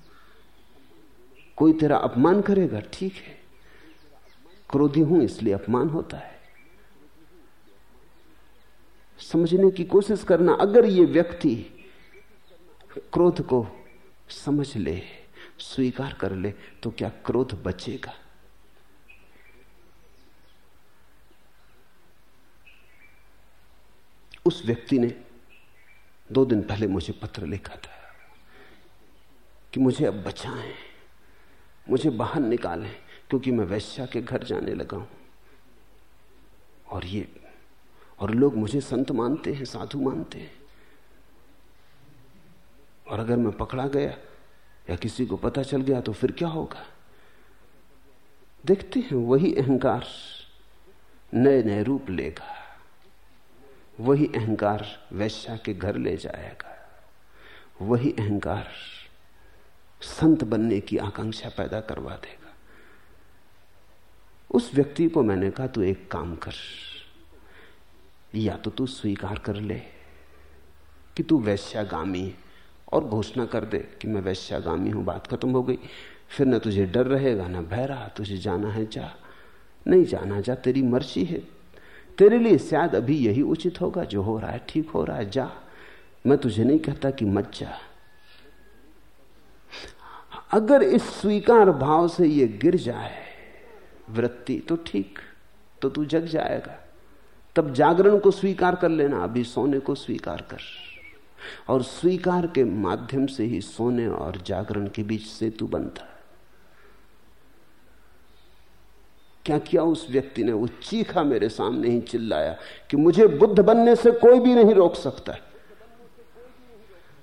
कोई तेरा अपमान करेगा? ठीक है। क्रोधी हूँ इसलिए अपमान होता है। समझने की कोशिश करना, अगर ये व्यक्ति क्रोध को समझ ले, स्वीकार कर ले तो क्या क्रोध बचेगा? उस व्यक्ति ने दो दिन पहले मुझे पत्र लिखा था कि मुझे अब बचाएँ, मुझे बाहर निकालें। क्योंकि मैं वैश्या के घर जाने लगा हूँ। और ये, और लोग मुझे संत मानते हैं, साधु मानते हैं। और अगर मैं पकड़ा गया या किसी को पता चल गया तो फिर क्या होगा? देखते हैं, वही अहंकार नए नए रूप लेगा। वही अहंकार वैश्या के घर ले जाएगा। वही अहंकार संत बनने की आकांक्षा पैदा करवा देगा। उस व्यक्ति को मैंने कहा, तू एक काम कर। या तो तू स्वीकार कर ले कि तू वैश्यागामी है और घोषणा कर दे कि मैं वैश्यागामी हूँ, बात खत्म हो गई। फिर ना तुझे डर रहेगा, ना भय रहा, तुझे जाना है, जा। नहीं जाना, जा, तेरी मर्ज़ी है। तेरे लिए शायद अभी यही उचित होगा, जो हो रहा है, ठीक हो रहा है, जा। मैं तुझे नहीं कहता कि मत जा। अगर इस स्वीकार भाव से ये गिर जाए वृत्ति तो ठीक तो तू जग जाएगा। तब जागरण को स्वीकार कर लेना, अभी सोने को स्वीकार कर। और स्वीकार के माध्यम से ही सोने और जागरण के बीच सेतु बनता है। क्या किया उस व्यक्ति ने? वो चीखा मेरे सामने ही चिल्लाया कि मुझे बुद्ध बनने से कोई भी नहीं रोक सकता।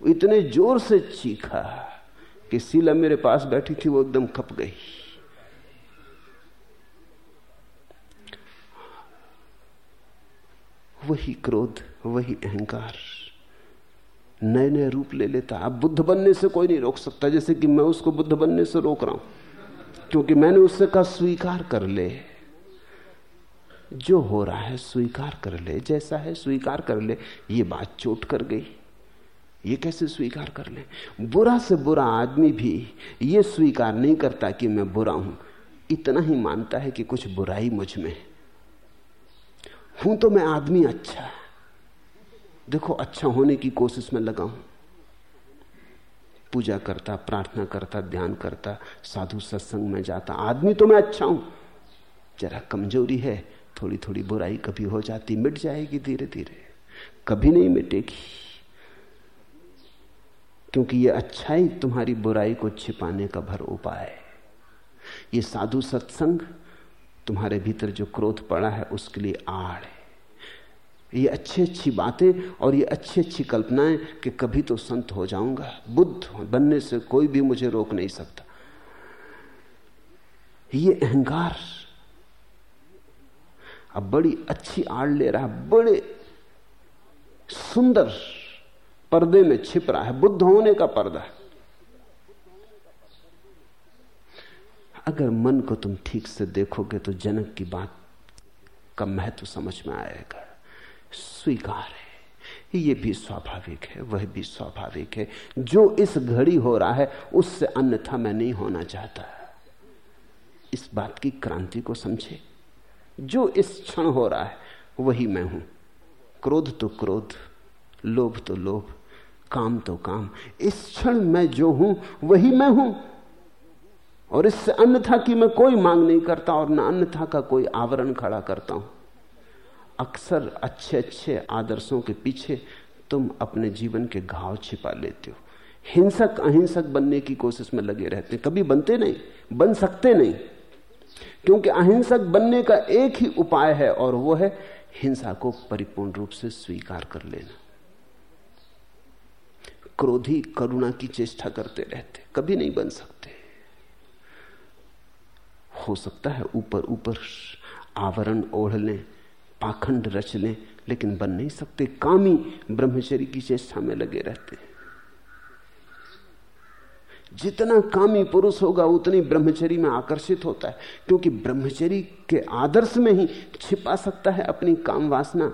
इतने ज़ोर से चीखा कि सीला मेरे पास बैठी थी, वो एकदम खप गई। वही क्रोध, वही अहंकार। नए नए रूप ले लेता। अब बुद्ध बनने से कोई नहीं रोक सकता, जैसे कि मैं उसको बुद्ध बनने से रोक रहा हूँ। क्योंकि मैंने उससे कहा, स्वीकार कर ले। जो हो रहा है, स्वीकार कर ले। जैसा है, स्वीकार कर ले। ये बात चोट कर गई। ये कैसे स्वीकार कर ले? बुरा से बुरा आदमी भी ये स्वीकार नहीं करता कि मैं बुरा हूँ। इतना ही मानता है कि कुछ बुराई मुझमें है। हूँ तो मैं आदमी अच्छा देखो अच्छा होने की कोशिश में लगा हूँ। पूजा करता, प्रार्थना करता, ध्यान करता, साधु सत्संग में जाता। आदमी तो मैं अच्छा हूँ। जरा कमज़ोरी है थोड़ी थोड़ी बुराई कभी हो जाती, मिट जाएगी धीरे धीरे कभी नहीं मिटेगी। क्योंकि ये अच्छाई तुम्हारी बुराई को छिपाने का भर उपाय है। ये साधु सत्संग तुम्हारे भीतर जो क्रोध पड़ा है, उसके लिए आड़ है। ये अच्छी अच्छी बातें और ये अच्छी अच्छी कल्पनाएँ कि कभी तो संत हो जाऊँगा, बुद्ध बनने से कोई भी मुझे रोक नहीं सकता। ये अहंकार। अब बड़ी अच्छी आड़ ले रहा है, बड़े सुंदर पर्दे में छिप रहा है, बुद्ध होने का पर्दा अगर मन को तुम ठीक से देखोगे तो जनक की बात का महत्व समझ में आएगा। स्वीकार है। ये भी स्वाभाविक है, वह भी स्वाभाविक है। जो इस घड़ी हो रहा है, उससे अन्यथा मैं नहीं होना चाहता। इस बात की क्रांति को समझे। जो इस क्षण हो रहा है, वही मैं हूँ। क्रोध तो क्रोध, लोभ तो लोभ, काम तो काम। इस क्षण मैं जो हूँ, वही मैं हूँ। और इससे अन्यथा की मैं कोई मांग नहीं करता और न अन्यथा का कोई आवरण खड़ा करता हूँ। अक्सर अच्छे अच्छे आदर्शों के पीछे तुम अपने जीवन के घाव छिपा लेते हो। हिंसक अहिंसक बनने की कोशिश में लगे रहते कभी बनते नहीं, बन सकते नहीं। क्योंकि अहिंसक बनने का एक ही उपाय है और वो है हिंसा को परिपूर्ण रूप से स्वीकार कर लेना। क्रोधी करुणा की चेष्टा करते रहते, कभी नहीं बन सकते। हो सकता है ऊपर ऊपर आवरण ओढ़ लें पाखंड रच लें लेकिन बन नहीं सकते। कामी ब्रह्मचरी की चेष्टा में लगे रहते जितना कामी पुरुष होगा, उतनी ब्रह्मचरी में आकर्षित होता है, क्योंकि ब्रह्मचरी के आदर्श में ही छिपा सकता है अपनी काम वासना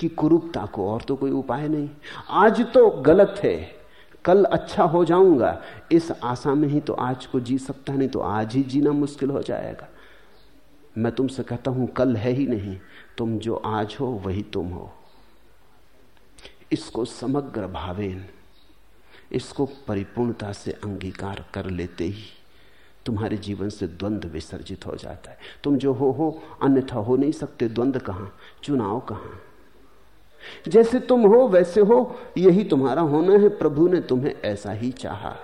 की कुरूपता को, और तो कोई उपाय नहीं। आज तो गलत है। कल अच्छा हो जाऊँगा। इस आशा में ही तो आज को जी सकता नहीं तो आज ही जीना मुश्किल हो जाएगा। मैं तुमसे कहता हूँ, कल है ही नहीं। तुम जो आज हो, वही तुम हो। इसको समग्र भावेन, इसको परिपूर्णता से अंगीकार कर लेते ही तुम्हारे जीवन से द्वंद्व विसर्जित हो जाता है। तुम जो हो हो, अन्यथा हो नहीं सकते। द्वंद्व कहाँ? चुनाव कहाँ? जैसे तुम हो, वैसे हो, यही तुम्हारा होना है। प्रभु ने तुम्हें ऐसा ही चाहा।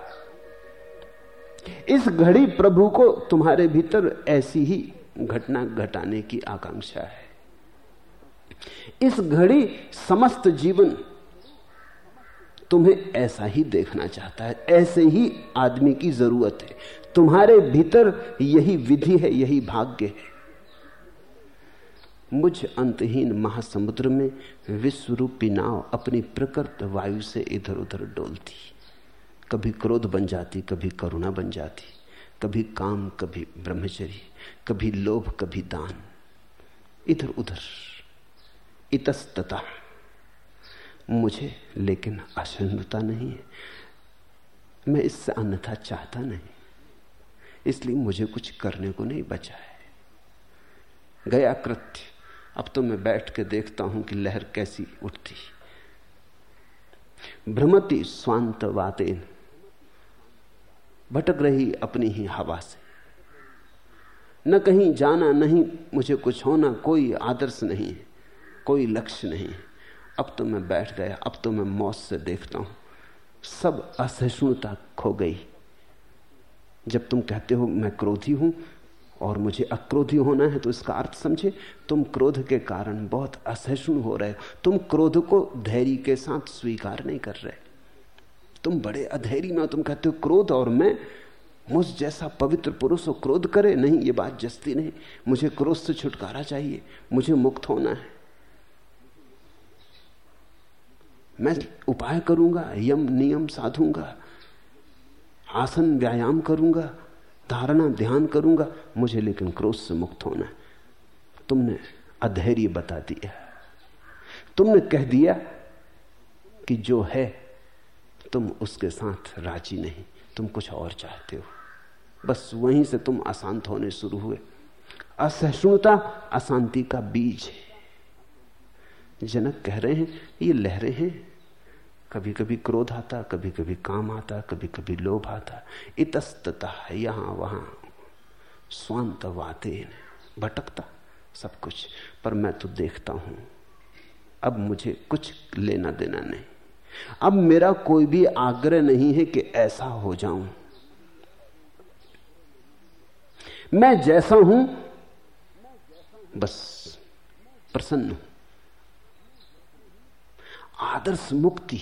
इस घड़ी प्रभु को तुम्हारे भीतर ऐसी ही घटना घटाने की आकांक्षा है। इस घड़ी समस्त जीवन तुम्हें ऐसा ही देखना चाहता है। ऐसे ही आदमी की ज़रूरत है। तुम्हारे भीतर यही विधि है, यही भाग्य है। मुझ अंतहीन महासमुद्र में विश्व रूपी नाव अपनी प्रकृत वायु से इधर उधर डोलती। कभी क्रोध बन जाती, कभी करुणा बन जाती, कभी काम, कभी ब्रह्मचर्य, कभी लोभ, कभी दान। इधर उधर। इतस्तता। मुझे लेकिन असहिष्णुता नहीं है। मैं इससे अन्यथा चाहता नहीं। इसलिए मुझे कुछ करने को नहीं बचा है। गया कृत्य अब तो मैं बैठ के देखता हूँ कि लहर कैसी उठती। भ्रमति स्वांत वातेन, भटक रही अपनी ही हवा से। न कहीं जाना नहीं मुझे कुछ होना, कोई आदर्श नहीं कोई लक्ष्य नहीं अब तो मैं बैठ गया, अब तो मैं मौत से देखता हूँ। सब असहिष्णुता खो गई। जब तुम कहते हो मैं क्रोधी हूँ और मुझे अक्रोधी होना है तो इसका अर्थ समझे, तुम क्रोध के कारण बहुत असहिष्णु हो रहे हो। तुम क्रोध को धैर्य के साथ स्वीकार नहीं कर रहे। तुम बड़े अधैर्य में तुम कहते हो, क्रोध और मैं, मुझ जैसा पवित्र पुरुष हो क्रोध करे? नहीं, ये बात जस्ती नहीं। मुझे क्रोध से छुटकारा चाहिए, मुझे मुक्त होना है। मैं उपाय करूँगा, यम नियम साधूँगा, आसन व्यायाम करूँगा धारणा, ध्यान करूँगा, मुझे लेकिन क्रोध से मुक्त होना है। तुमने अधैर्य बता दिया। तुमने कह दिया कि जो है, तुम उसके साथ राज़ी नहीं, तुम कुछ और चाहते हो। बस वहीं से तुम अशांत होने शुरू हुए। असहिष्णुता, अशांति का बीज है। जनक कह रहे हैं, ये लहरें हैं कभी कभी क्रोध आता कभी कभी काम आता कभी कभी लोभ आता। इतस्तता यहाँ वहाँ स्वांत वाते भटकता सब कुछ। पर मैं तो देखता हूँ, अब मुझे कुछ लेना देना नहीं। अब मेरा कोई भी आग्रह नहीं है कि ऐसा हो जाऊँ। मैं जैसा हूँ, बस प्रसन्न हूँ। आदर्श मुक्ति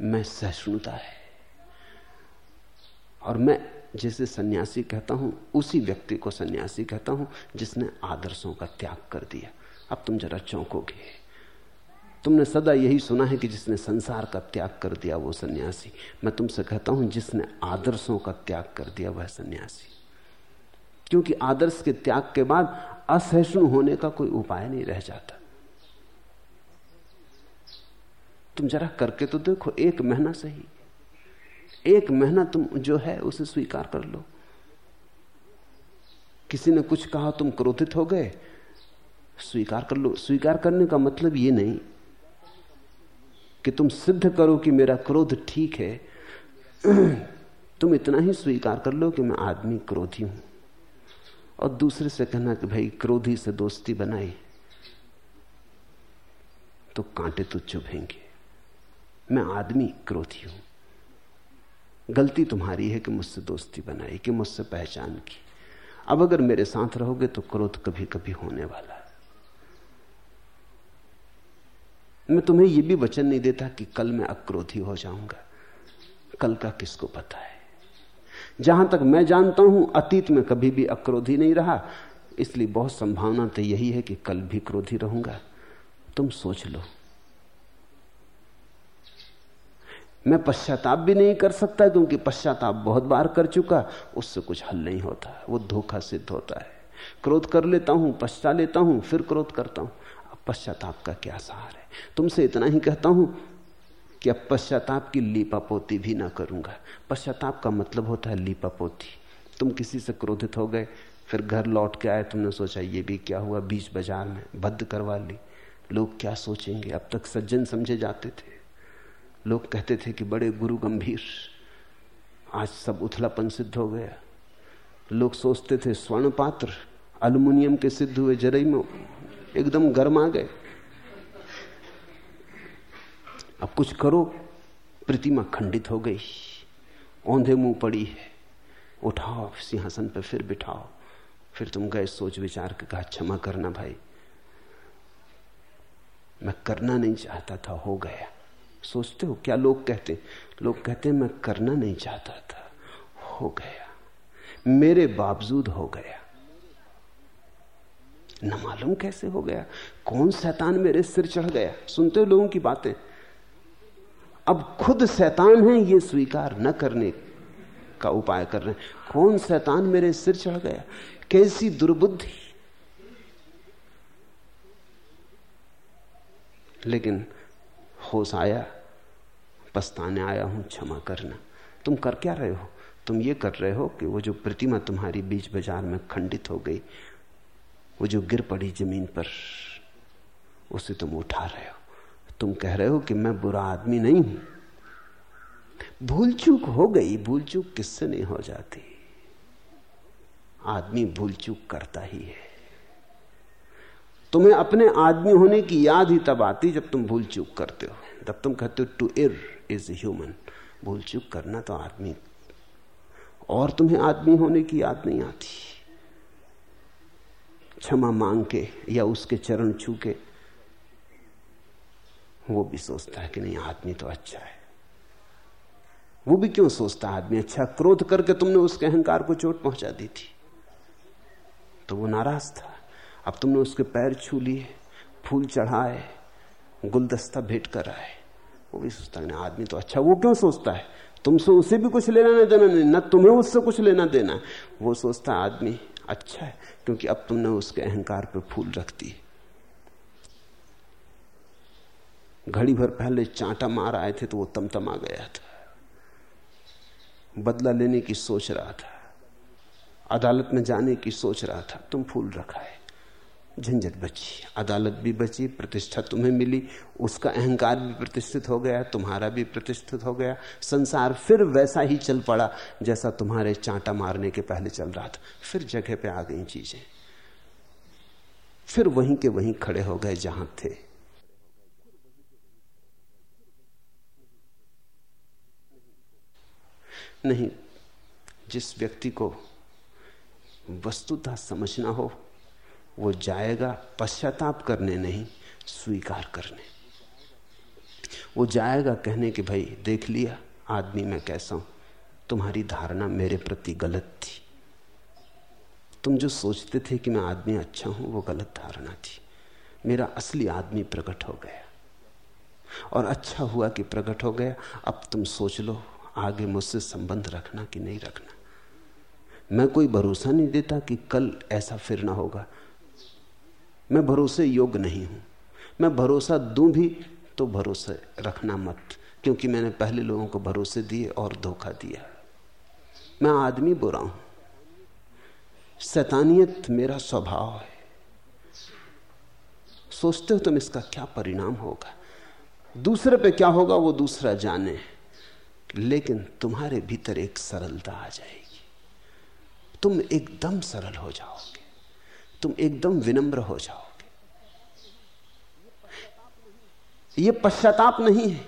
मैं सहिष्णुता है। और मैं जिसे सन्यासी कहता हूँ, उसी व्यक्ति को सन्यासी कहता हूँ, जिसने आदर्शों का त्याग कर दिया। अब तुम जरा चौंकोगे। तुमने सदा यही सुना है कि जिसने संसार का त्याग कर दिया, वो सन्यासी। मैं तुमसे कहता हूँ, जिसने आदर्शों का त्याग कर दिया, वह सन्यासी। क्योंकि आदर्श के त्याग के बाद असहिष्णु होने का कोई उपाय नहीं रह जाता। तुम जरा करके तो देखो, एक महीना सही। एक महीना तुम जो है, उसे स्वीकार कर लो। किसी ने कुछ कहा, तुम क्रोधित हो गए, स्वीकार कर लो। स्वीकार करने का मतलब ये नहीं कि तुम सिद्ध करो कि मेरा क्रोध ठीक है। तुम इतना ही स्वीकार कर लो कि मैं आदमी क्रोधी हूँ। और दूसरे से कहना कि भाई, क्रोधी से दोस्ती बनाई तो कांटे तो चुभेंगे। मैं आदमी क्रोधी हूँ। गलती तुम्हारी है कि मुझसे दोस्ती बनाई, कि मुझसे पहचान की। अब अगर मेरे साथ रहोगे तो क्रोध कभी कभी होने वाला है। मैं तुम्हें यह भी वचन नहीं देता कि कल मैं अक्रोधी हो जाऊँगा। कल का किसको पता है? जहाँ तक मैं जानता हूँ, अतीत में कभी भी अक्रोधी नहीं रहा। इसलिए बहुत संभावना तो यही है कि कल भी क्रोधी रहूँगा। तुम सोच लो। मैं पश्चाताप भी नहीं कर सकता क्योंकि पश्चाताप बहुत बार कर चुका, उससे कुछ हल नहीं होता, वो धोखा सिद्ध होता है। क्रोध कर लेता हूँ पश्चा लेता हूँ, फिर क्रोध करता हूँ। अब पश्चाताप का क्या सहार है? तुमसे इतना ही कहता हूँ कि अब पश्चाताप की लीपापोती भी ना करूँगा। पश्चाताप का मतलब होता है लीपापोती। तुम किसी से क्रोधित हो गए, फिर घर लौट के आए, तुमने सोचा ये भी क्या हुआ, बीच बाज़ार में बद्ध करवा ली। लोग क्या सोचेंगे? अब तक सज्जन समझे जाते थे। लोग कहते थे कि बड़े गुरु गंभीर। आज सब उथलापन सिद्ध हो गया। लोग सोचते थे स्वर्ण पात्र अल्युमिनियम के सिद्ध हुए जरई में एकदम गर्म आ गए। अब कुछ करो, प्रतिमा खंडित हो गई। औंधे मुँह पड़ी है। उठाओ, सिंहासन पर फिर बिठाओ। फिर तुम गए, सोच विचार के कहा, क्षमा करना भाई। मैं करना नहीं चाहता था, हो गया। सोचते हो? क्या लोग कहते? लोग कहते, मैं करना नहीं चाहता था। हो गया। मेरे बावजूद हो गया। न मालूम कैसे हो गया। कौन शैतान मेरे सिर चढ़ गया? सुनते हो लोगों की बातें? अब खुद शैतान है, ये स्वीकार न करने का उपाय कर रहे हैं। कौन शैतान मेरे सिर चढ़ गया? कैसी दुर्बुद्धि। लेकिन होश आया। पछताने आया हूँ क्षमा करना। तुम कर क्या रहे हो? तुम ये कर रहे हो कि वो जो प्रतिमा तुम्हारी बीच बाज़ार में खंडित हो गई, वो जो गिर पड़ी ज़मीन पर, उसे तुम उठा रहे हो। तुम कह रहे हो कि मैं बुरा आदमी नहीं हूँ। भूल चूक हो गई भूल चूक किससे नहीं हो जाती? आदमी भूल चूक करता ही है। तुम्हें अपने आदमी होने की याद ही तब आती जब तुम भूल चूक करते हो। तब तुम कहते हो टू एर इज़ ह्यूमन भूल चूक करना तो आदमी। और तुम्हें आदमी होने की याद नहीं आती। क्षमा मांग के या उसके चरण छू के वो भी सोचता है कि नहीं, आदमी तो अच्छा है। वो भी क्यों सोचता है आदमी? अच्छा क्रोध करके तुमने उसके अहंकार को चोट पहुँचा दी थी। तो वो नाराज़ था। अब तुमने उसके पैर छू लिए, फूल चढ़ाए, गुलदस्ता भेंट कर आए वो भी सोचता है आदमी तो अच्छा वो क्यों सोचता है? तुमसे उसे भी कुछ लेना नहीं देना, नहीं, ना तुम्हें उससे कुछ लेना देना। वो सोचता आदमी अच्छा है, क्योंकि अब तुमने उसके अहंकार पे फूल रख दी। घड़ी भर पहले चांटा मार आए थे तो वो तमतम आ गया था। बदला लेने की सोच रहा था, अदालत में जाने की सोच रहा था, तुम फूल रखा है। झंझट बची, अदालत भी बची, प्रतिष्ठा तुम्हें मिली, उसका अहंकार भी प्रतिष्ठित हो गया, तुम्हारा भी प्रतिष्ठित हो गया, संसार फिर वैसा ही चल पड़ा जैसा तुम्हारे चांटा मारने के पहले चल रहा था। फिर जगह पे आ गई चीज़ें। फिर वहीं के वहीं खड़े हो गए जहाँ थे। नहीं, जिस व्यक्ति को वस्तुतः समझना हो वो जाएगा पश्चाताप करने नहीं, स्वीकार करने। वो जाएगा कहने कि भाई, देख लिया, आदमी मैं कैसा हूँ। तुम्हारी धारणा मेरे प्रति गलत थी। तुम जो सोचते थे कि मैं आदमी अच्छा हूँ, वो गलत धारणा थी। मेरा असली आदमी प्रकट हो गया। और अच्छा हुआ कि प्रकट हो गया। अब तुम सोच लो, आगे मुझसे संबंध रखना कि नहीं रखना। मैं कोई भरोसा नहीं देता कि कल ऐसा फिर ना होगा। मैं भरोसे योग्य नहीं हूँ। मैं भरोसा दूँ भी तो भरोसे रखना मत, क्योंकि मैंने पहले लोगों को भरोसे दिए और धोखा दिया। मैं आदमी बुरा हूँ। शैतानियत मेरा स्वभाव है। सोचते हो तुम इसका क्या परिणाम होगा? दूसरे पे क्या होगा वो दूसरा जाने, लेकिन तुम्हारे भीतर एक सरलता आ जाएगी। तुम एकदम सरल हो जाओगे। तुम एकदम विनम्र हो जाओगे ये पश्चाताप नहीं है।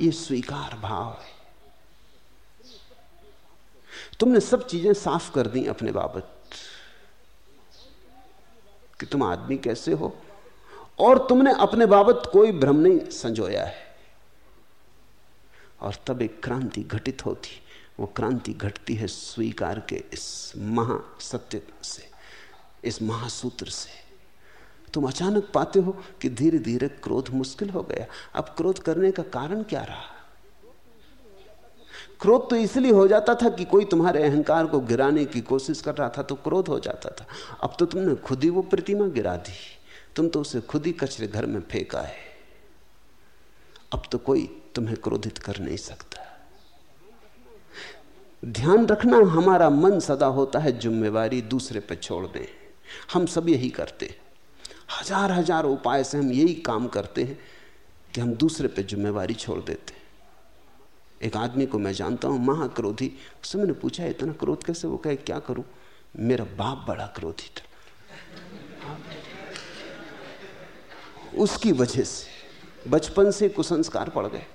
ये स्वीकार भाव है। तुमने सब चीज़ें साफ़ कर दी अपने बाबत, कि तुम आदमी कैसे हो, और तुमने अपने बाबत कोई भ्रम नहीं संजोया है। और तब एक क्रांति घटित होती। वो क्रांति घटती है स्वीकार के इस महासत्य से, इस महासूत्र से। तुम अचानक पाते हो कि धीरे धीरे क्रोध मुश्किल हो गया। अब क्रोध करने का कारण क्या रहा? क्रोध तो इसलिए हो जाता था कि कोई तुम्हारे अहंकार को गिराने की कोशिश कर रहा था तो क्रोध हो जाता था। अब तो तुमने खुद ही वो प्रतिमा गिरा दी। तुम तो उसे खुद ही कचरे घर में फेंका है। अब तो कोई तुम्हें क्रोधित कर नहीं सकता। ध्यान रखना हमारा मन सदा होता है जिम्मेवारी दूसरे पर छोड़ दें। हम सब यही करते हैं। हज़ार हज़ार उपाय से हम यही काम करते हैं कि हम दूसरे पर जिम्मेवारी छोड़ देते हैं। एक आदमी को मैं जानता हूँ, महाक्रोधी। उससे मैंने पूछा, इतना क्रोध कैसे वो कहे क्या करूँ? मेरा बाप बड़ा क्रोधी था। उसकी वजह से बचपन से कुसंस्कार पड़ गए।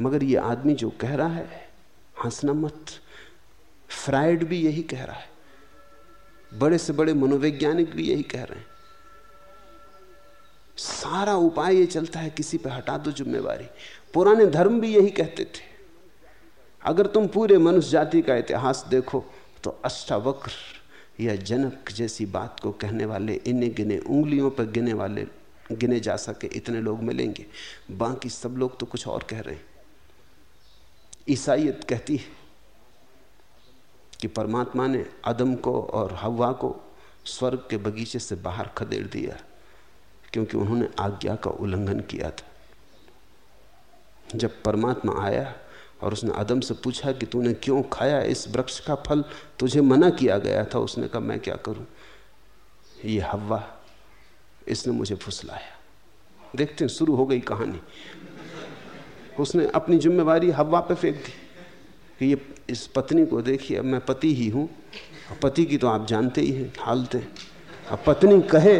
मगर ये आदमी जो कह रहा है, हंसना मत। फ्राइड भी यही कह रहा है। बड़े से बड़े मनोवैज्ञानिक भी यही कह रहे हैं। सारा उपाय ये चलता है किसी पे, हटा दो जिम्मेवारी। पुराने धर्म भी यही कहते थे। अगर तुम पूरे मनुष्य जाति का इतिहास देखो तो अष्टावक्र या जनक जैसी बात को कहने वाले, इन्हें गिने, उंगलियों पर गिने वाले, गिने जा सके, इतने लोग मिलेंगे। बाकी सब लोग तो कुछ और कह रहे हैं। ईसाइत कहती है कि परमात्मा ने अदम को और हवा को स्वर्ग के बगीचे से बाहर खदेड़ दिया क्योंकि उन्होंने आज्ञा का उल्लंघन किया था। जब परमात्मा आया और उसने अदम से पूछा कि तूने क्यों खाया इस वृक्ष का फल? तुझे मना किया गया था। उसने कहा, मैं क्या करूँ? ये हवा इसने मुझे फुसलाया। देखते हैं, शुरू हो गई कहानी। उसने अपनी जिम्मेवारी हवा पे फेंक दी कि ये इस पत्नी को देखिए, अब मैं पति ही हूँ पति की तो आप जानते ही हैं, हालते। अब पत्नी कहे,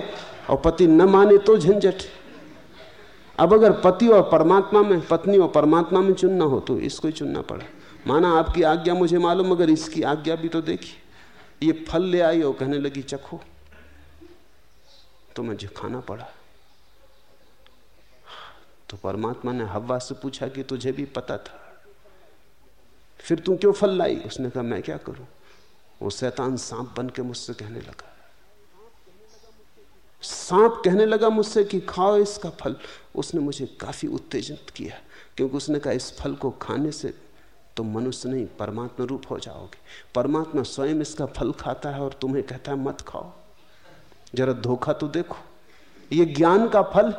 और पति न माने तो झंझट। अब अगर पति और परमात्मा में, पत्नी और परमात्मा में चुनना हो तो इसको ही चुनना पड़ा। माना आपकी आज्ञा मुझे मालूम, मगर इसकी आज्ञा भी तो देखिए ये फल ले आई और कहने लगी, चखो। तो मुझे खाना पड़ा। तो परमात्मा ने हवा से पूछा कि तुझे भी पता था? फिर तू क्यों फल लाई उसने कहा, मैं क्या करूँ? वो शैतान सांप बन के मुझसे कहने लगा। सांप कहने लगा मुझसे कि खाओ इसका फल। उसने मुझे काफ़ी उत्तेजित किया, क्योंकि उसने कहा, इस फल को खाने से तो मनुष्य नहीं, परमात्मा रूप हो जाओगे। परमात्मा स्वयं इसका फल खाता है और तुम्हें कहता है, मत खाओ। जरा धोखा तो देखो। ये ज्ञान का फल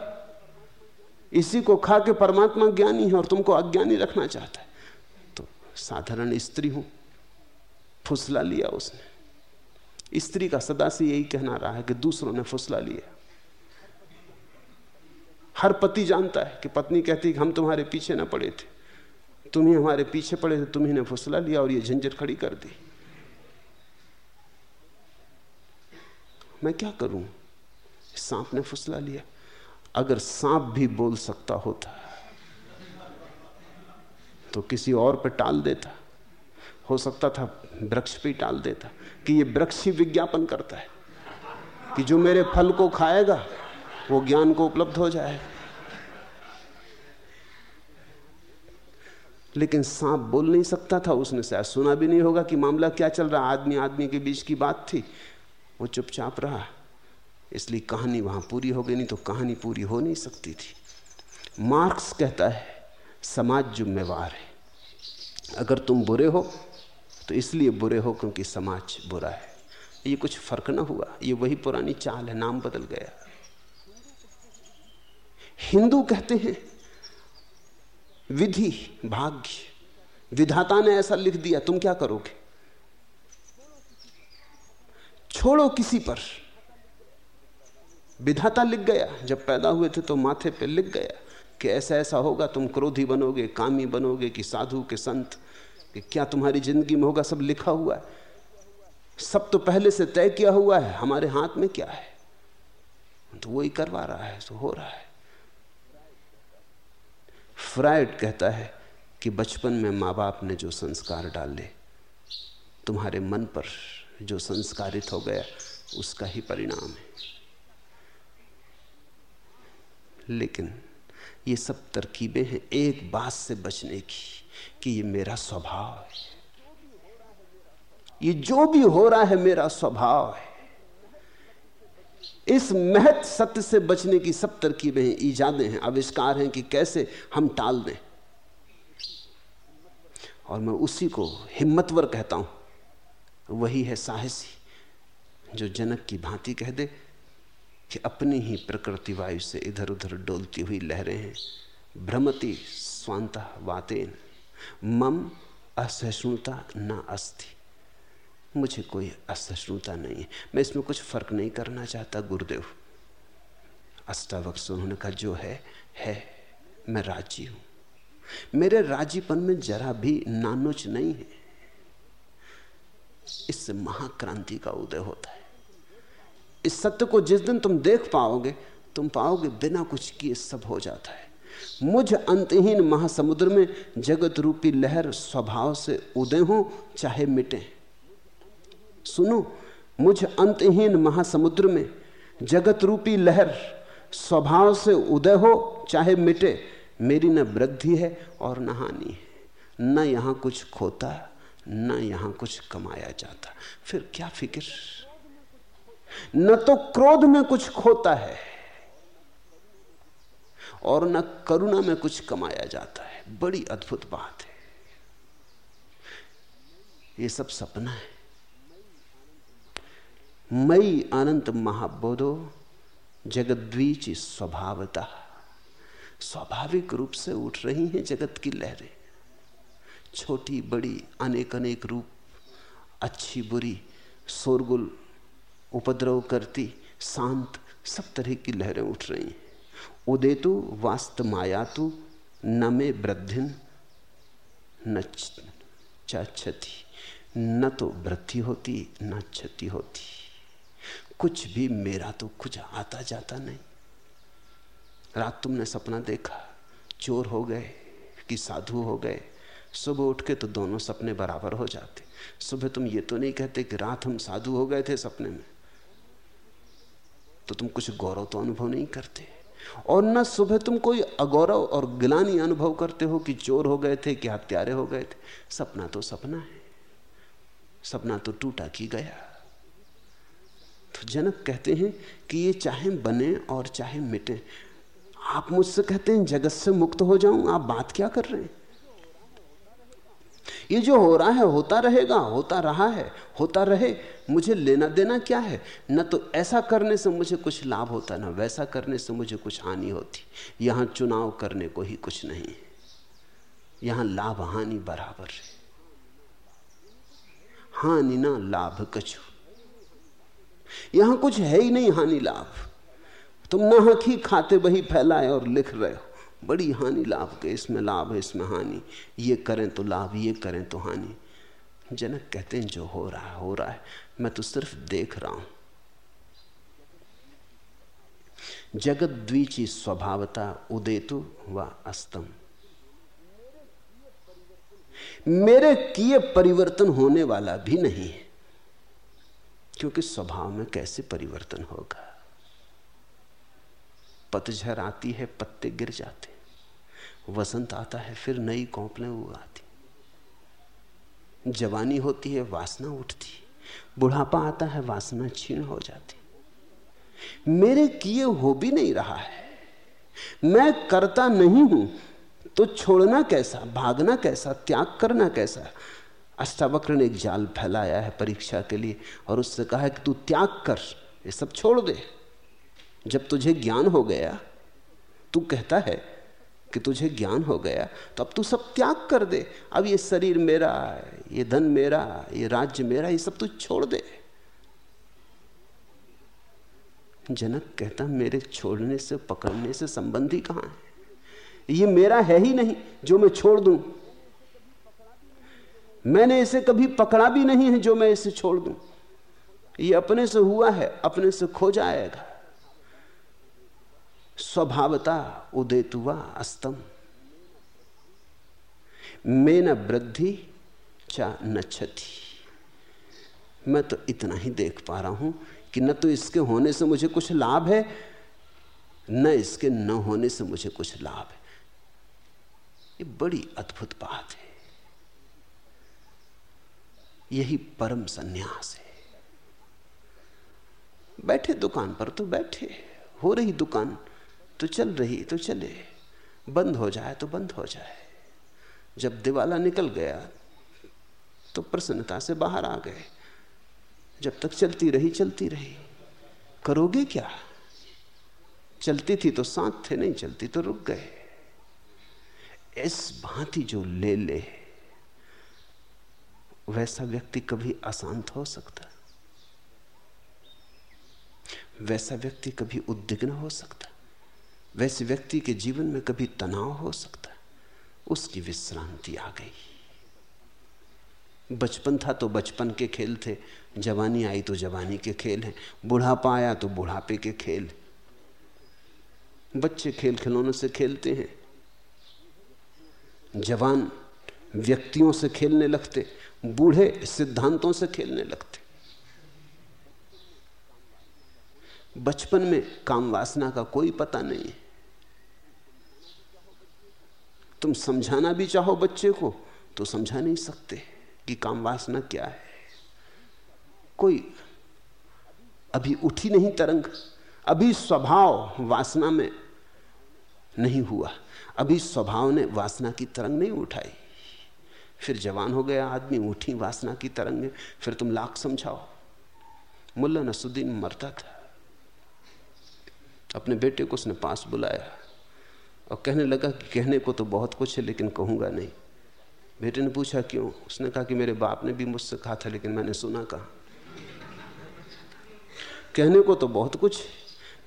इसी को खा के परमात्मा ज्ञानी है और तुमको अज्ञानी रखना चाहता है। तो साधारण स्त्री हूँ, फुसला लिया उसने। स्त्री का सदा से यही कहना रहा है कि दूसरों ने फुसला लिया। हर पति जानता है कि पत्नी कहती कि हम तुम्हारे पीछे ना पड़े थे। तुम ही हमारे पीछे पड़े थे तुम्ही ने फुसला लिया और ये झंझट खड़ी कर दी। मैं क्या करूँ? सांप ने फुसला लिया। अगर सांप भी बोल सकता होता तो किसी और पे टाल देता। हो सकता था वृक्ष पे टाल देता, कि ये वृक्ष ही विज्ञापन करता है, कि जो मेरे फल को खाएगा, वो ज्ञान को उपलब्ध हो जाएगा। लेकिन सांप बोल नहीं सकता था, उसने शायद सुना भी नहीं होगा कि मामला क्या चल रहा। आदमी आदमी के बीच की बात थी, वो चुपचाप रहा। इसलिए कहानी वहाँ पूरी हो गई, नहीं तो कहानी पूरी हो नहीं सकती थी। मार्क्स कहता है, समाज जिम्मेवार है। अगर तुम बुरे हो तो इसलिए बुरे हो क्योंकि समाज बुरा है। ये कुछ फ़र्क ना हुआ, ये वही पुरानी चाल है, नाम बदल गया। हिंदू कहते हैं, विधि भाग्य। विधाता ने ऐसा लिख दिया, तुम क्या करोगे? छोड़ो किसी पर। विधाता लिख गया। जब पैदा हुए थे तो माथे पे लिख गया कि ऐसा ऐसा होगा, तुम क्रोधी बनोगे, कामी बनोगे कि साधु के संत, कि क्या तुम्हारी ज़िंदगी में होगा? सब लिखा हुआ है। सब तो पहले से तय किया हुआ है, हमारे हाथ में क्या है? तो वही करवा रहा है तो हो रहा है। फ्राइड कहता है कि बचपन में माँ बाप ने जो संस्कार डाले, तुम्हारे मन पर जो संस्कारित हो गया, उसका ही परिणाम है। लेकिन ये सब तरकीबें हैं एक बात से बचने की, कि ये मेरा स्वभाव है। ये जो भी हो रहा है मेरा स्वभाव है। इस महत सत्य से बचने की सब तरकीबें हैं, ईजादें हैं, आविष्कार हैं कि कैसे हम टाल दें। और मैं उसी को हिम्मतवर कहता हूँ। वही है साहसी, जो जनक की भांति कह दे कि अपनी ही प्रकृति वायु से इधर उधर डोलती हुई लहरें हैं। भ्रमति स्वांत वातेन मम असहिष्णुता न अस्थि मुझे कोई असहिष्णुता नहीं है। मैं इसमें कुछ फ़र्क नहीं करना चाहता, गुरुदेव। अष्टावक्स उन्होंने कहा, जो है है, मैं राज़ी हूँ। मेरे राजीपन में जरा भी नानुच नहीं है। इससे महाक्रांति का उदय होता है। इस सत्य को जिस दिन तुम देख पाओगे, तुम पाओगे बिना कुछ किए सब हो जाता है। मुझ अंतहीन महासमुद्र में जगत रूपी लहर स्वभाव से उदय हो, चाहे मिटे। सुनो, मुझ अंतहीन महासमुद्र में जगत रूपी लहर स्वभाव से उदय हो, चाहे मिटे। मेरी न वृद्धि है और न हानि है। न यहाँ कुछ खोता, न यहाँ कुछ कमाया जाता। फिर क्या फ़िक्र? न तो क्रोध में कुछ खोता है और न करुणा में कुछ कमाया जाता है। बड़ी अद्भुत बात है। ये सब सपना है। मई अनंत महाबोधो जगद्वीच स्वभावता। स्वाभाविक रूप से उठ रही हैं जगत की लहरें। छोटी, बड़ी अनेक अनेक रूप, अच्छी, बुरी, शोरगुल उपद्रव करती, शांत, सब तरह की लहरें उठ रही हैं। उदेतु वास्त मायातु न में वृद्धिन, न क्षति। न तो वृद्धि होती, न क्षति होती। कुछ भी मेरा तो कुछ आता जाता नहीं। रात तुमने सपना देखा, चोर हो गए कि साधु हो गए। सुबह उठ के तो दोनों सपने बराबर हो जाते। सुबह तुम ये तो नहीं कहते कि रात हम साधु हो गए थे सपने में। तो तुम कुछ गौरव तो अनुभव नहीं करते। और न सुबह तुम कोई अगौरव और गिलानी अनुभव करते हो कि चोर हो गए थे, कि हत्यारे हो गए थे। सपना तो सपना है। सपना तो टूटा की गया। तो जनक कहते हैं कि ये चाहे बने और चाहे मिटे, आप मुझसे कहते हैं, जगत से मुक्त हो जाऊँ, आप बात क्या कर रहे हैं? ये जो हो रहा है, होता रहेगा, होता रहा है, होता रहे, मुझे लेना देना क्या है? न तो ऐसा करने से मुझे कुछ लाभ होता, ना वैसा करने से मुझे कुछ हानि होती। यहाँ चुनाव करने को ही कुछ नहीं है। यहाँ लाभ हानि बराबर है। हानि ना लाभ कछु। यहाँ कुछ है ही नहीं हानि लाभ। तुम नाहक ही खाते वही फैलाए और लिख रहे हो। बड़ी हानि लाभ के, इसमें लाभ है, इसमें हानि। ये करें तो लाभ, ये करें तो हानि। जनक कहते हैं, जो हो रहा है, हो रहा है। मैं तो सिर्फ़ देख रहा हूँ। जगत द्विची स्वभावता उदेतु व अस्तम। मेरे किए परिवर्तन होने वाला भी नहीं है। क्योंकि स्वभाव में कैसे परिवर्तन होगा? पतझर आती है, पत्ते गिर जाते वसंत आता है, फिर नई कौपलें उगाती जवानी होती है, वासना उठती बुढ़ापा आता है, वासना छीण हो जाती मेरे किए हो भी नहीं रहा है। मैं करता नहीं हूँ तो छोड़ना कैसा, भागना कैसा, त्याग करना कैसा? अष्टावक्र ने एक जाल फैलाया है परीक्षा के लिए और उससे कहा है कि तू त्याग कर, ये सब छोड़ दे। जब तुझे ज्ञान हो गया, तू कहता है कि तुझे ज्ञान हो गया तो अब तू सब त्याग कर दे। अब ये शरीर मेरा ये धन मेरा ये राज्य मेरा ये सब तू छोड़ दे। जनक कहता, मेरे छोड़ने से, पकड़ने से संबंधी कहाँ है? ये मेरा है ही नहीं, जो मैं छोड़ दूँ। मैंने इसे कभी पकड़ा भी नहीं है, जो मैं इसे छोड़ दूँ। ये अपने से हुआ है, अपने से खो जाएगा। स्वभावता उदेतुआ अस्तम। में न वृद्धि चा न क्षति मैं तो इतना ही देख पा रहा हूँ कि न तो इसके होने से मुझे कुछ लाभ है, न इसके न होने से मुझे कुछ लाभ है। ये बड़ी अद्भुत बात है। यही परम संन्यास है। बैठे दुकान पर तो बैठे, हो रही दुकान तो चल रही तो चले। बंद हो जाए तो बंद हो जाए। जब दिवाला निकल गया तो प्रसन्नता से बाहर आ गए। जब तक चलती रही चलती रही। करोगे क्या? चलती थी तो साथ थे, नहीं चलती तो रुक गए। इस भांति जो ले ले, वैसा व्यक्ति कभी अशांत हो सकता। वैसा व्यक्ति कभी उद्विग्न हो सकता। वैसे व्यक्ति के जीवन में कभी तनाव हो सकता है। उसकी विश्रांति आ गई। बचपन था तो बचपन के खेल थे, जवानी आई तो जवानी के खेल हैं, बुढ़ापा आया तो बुढ़ापे के खेल बच्चे खेल खिलौनों से खेलते हैं। जवान व्यक्तियों से खेलने लगते, बूढ़े सिद्धांतों से खेलने लगते। बचपन में काम वासना का कोई पता नहीं है। तुम समझाना भी चाहो बच्चे को तो समझा नहीं सकते कि काम वासना क्या है। कोई अभी उठी नहीं तरंग, अभी स्वभाव वासना में नहीं हुआ, अभी स्वभाव ने वासना की तरंग नहीं उठाई। फिर जवान हो गया आदमी, उठी वासना की तरंग, फिर तुम लाख समझाओ। मुल्ला नसुद्दीन मरता था। अपने बेटे को उसने पास बुलाया और कहने लगा कि कहने को तो बहुत कुछ है, लेकिन कहूँगा नहीं। बेटे ने पूछा, क्यों? उसने कहा कि मेरे बाप ने भी मुझसे कहा था, लेकिन मैंने सुना कहा। कहने को तो बहुत कुछ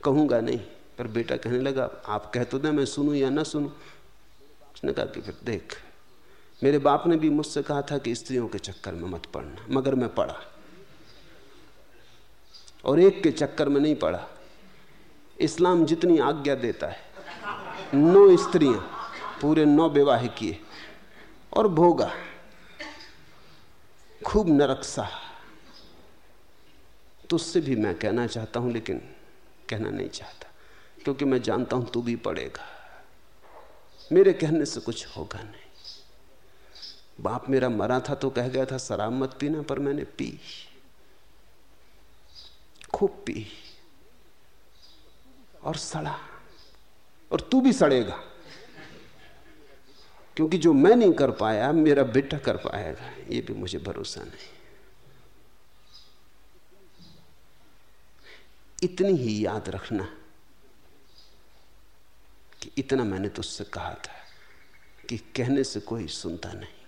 कहूँगा नहीं, पर बेटा कहने लगा, आप कह तो दें, मैं सुनूं या ना सुनूं? उसने कहा कि फिर देख, मेरे बाप ने भी मुझसे कहा था कि स्त्रियों के चक्कर में मत पड़ना, मगर मैं पढ़ा। और एक के चक्कर में नहीं पड़ा इस्लाम जितनी आज्ञा देता है, नौ स्त्रियाँ पूरे नौ विवाह किए और भोगा। खूब नरकसा तो उससे भी मैं कहना चाहता हूँ, लेकिन कहना नहीं चाहता, क्योंकि मैं जानता हूँ तू भी पड़ेगा मेरे कहने से कुछ होगा नहीं। बाप मेरा मरा था तो कह गया था शराब मत पीना, पर मैंने पी। खूब पी। और सड़ा। और तू भी सड़ेगा। क्योंकि जो मैं नहीं कर पाया, मेरा बेटा कर पाएगा, ये भी मुझे भरोसा नहीं। इतनी ही याद रखना कि इतना मैंने तुझसे कहा था कि कहने से कोई सुनता नहीं।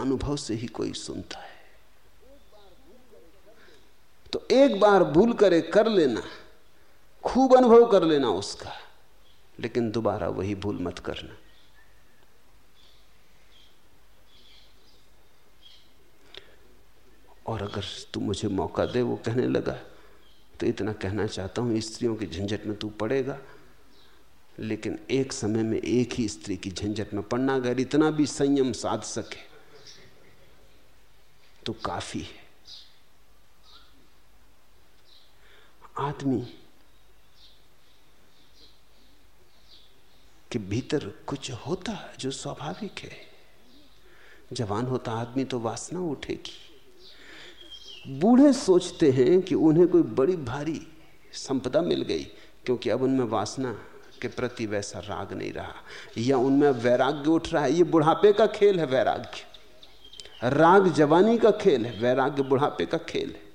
अनुभव से ही कोई सुनता है। तो एक बार भूल करे कर लेना। खूब अनुभव कर लेना उसका, लेकिन दोबारा वही भूल मत करना। और अगर तू मुझे मौका दे, वो कहने लगा तो इतना कहना चाहता हूँ, स्त्रियों की झंझट में तू पड़ेगा। लेकिन एक समय में एक ही स्त्री की झंझट में पड़ना, अगर इतना भी संयम साध सके तो काफ़ी है। आदमी के भीतर कुछ होता है जो स्वाभाविक है। जवान होता आदमी तो वासना उठेगी। बूढ़े सोचते हैं कि उन्हें कोई बड़ी भारी संपदा मिल गई, क्योंकि अब उनमें वासना के प्रति वैसा राग नहीं रहा, या उनमें वैराग्य उठ रहा है। ये बुढ़ापे का खेल है वैराग्य। राग जवानी का खेल है, वैराग्य बुढ़ापे का खेल है।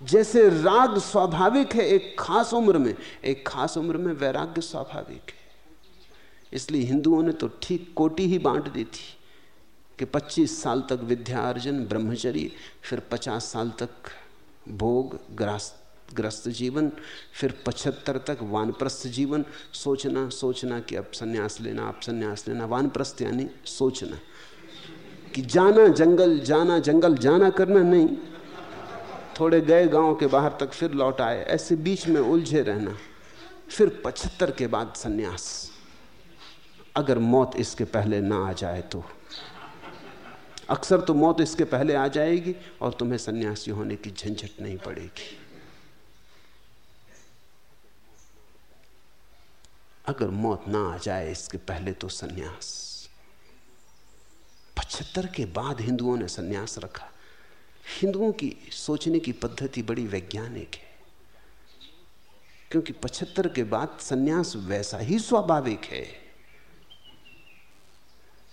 जैसे राग स्वाभाविक है, एक खास उम्र में, एक खास उम्र में वैराग्य स्वाभाविक है। इसलिए हिंदुओं ने तो ठीक कोटी ही बांट दी थी कि 25 साल तक विद्या अर्जन, ब्रह्मचर्य, फिर 50 साल तक भोग ग्रस्त जीवन, फिर पचहत्तर तक वानप्रस्थ जीवन। सोचना सोचना कि अब संन्यास लेना, अब संन्यास लेना। वानप्रस्थ यानी सोचना कि जाना जंगल जाना जंगल, जाना करना नहीं। थोड़े गए गाँव के बाहर तक फिर लौट आए। ऐसे बीच में उलझे रहना। फिर पचहत्तर के बाद सन्यास। अगर मौत इसके पहले ना आ जाए तो। अक्सर तो मौत इसके पहले आ जाएगी और तुम्हें सन्यासी होने की झंझट नहीं पड़ेगी। अगर मौत ना आ जाए इसके पहले तो सन्यास। पचहत्तर के बाद हिंदुओं ने सन्यास रखा। हिंदुओं की सोचने की पद्धति बड़ी वैज्ञानिक है। क्योंकि पचहत्तर के बाद सन्यास वैसा ही स्वाभाविक है।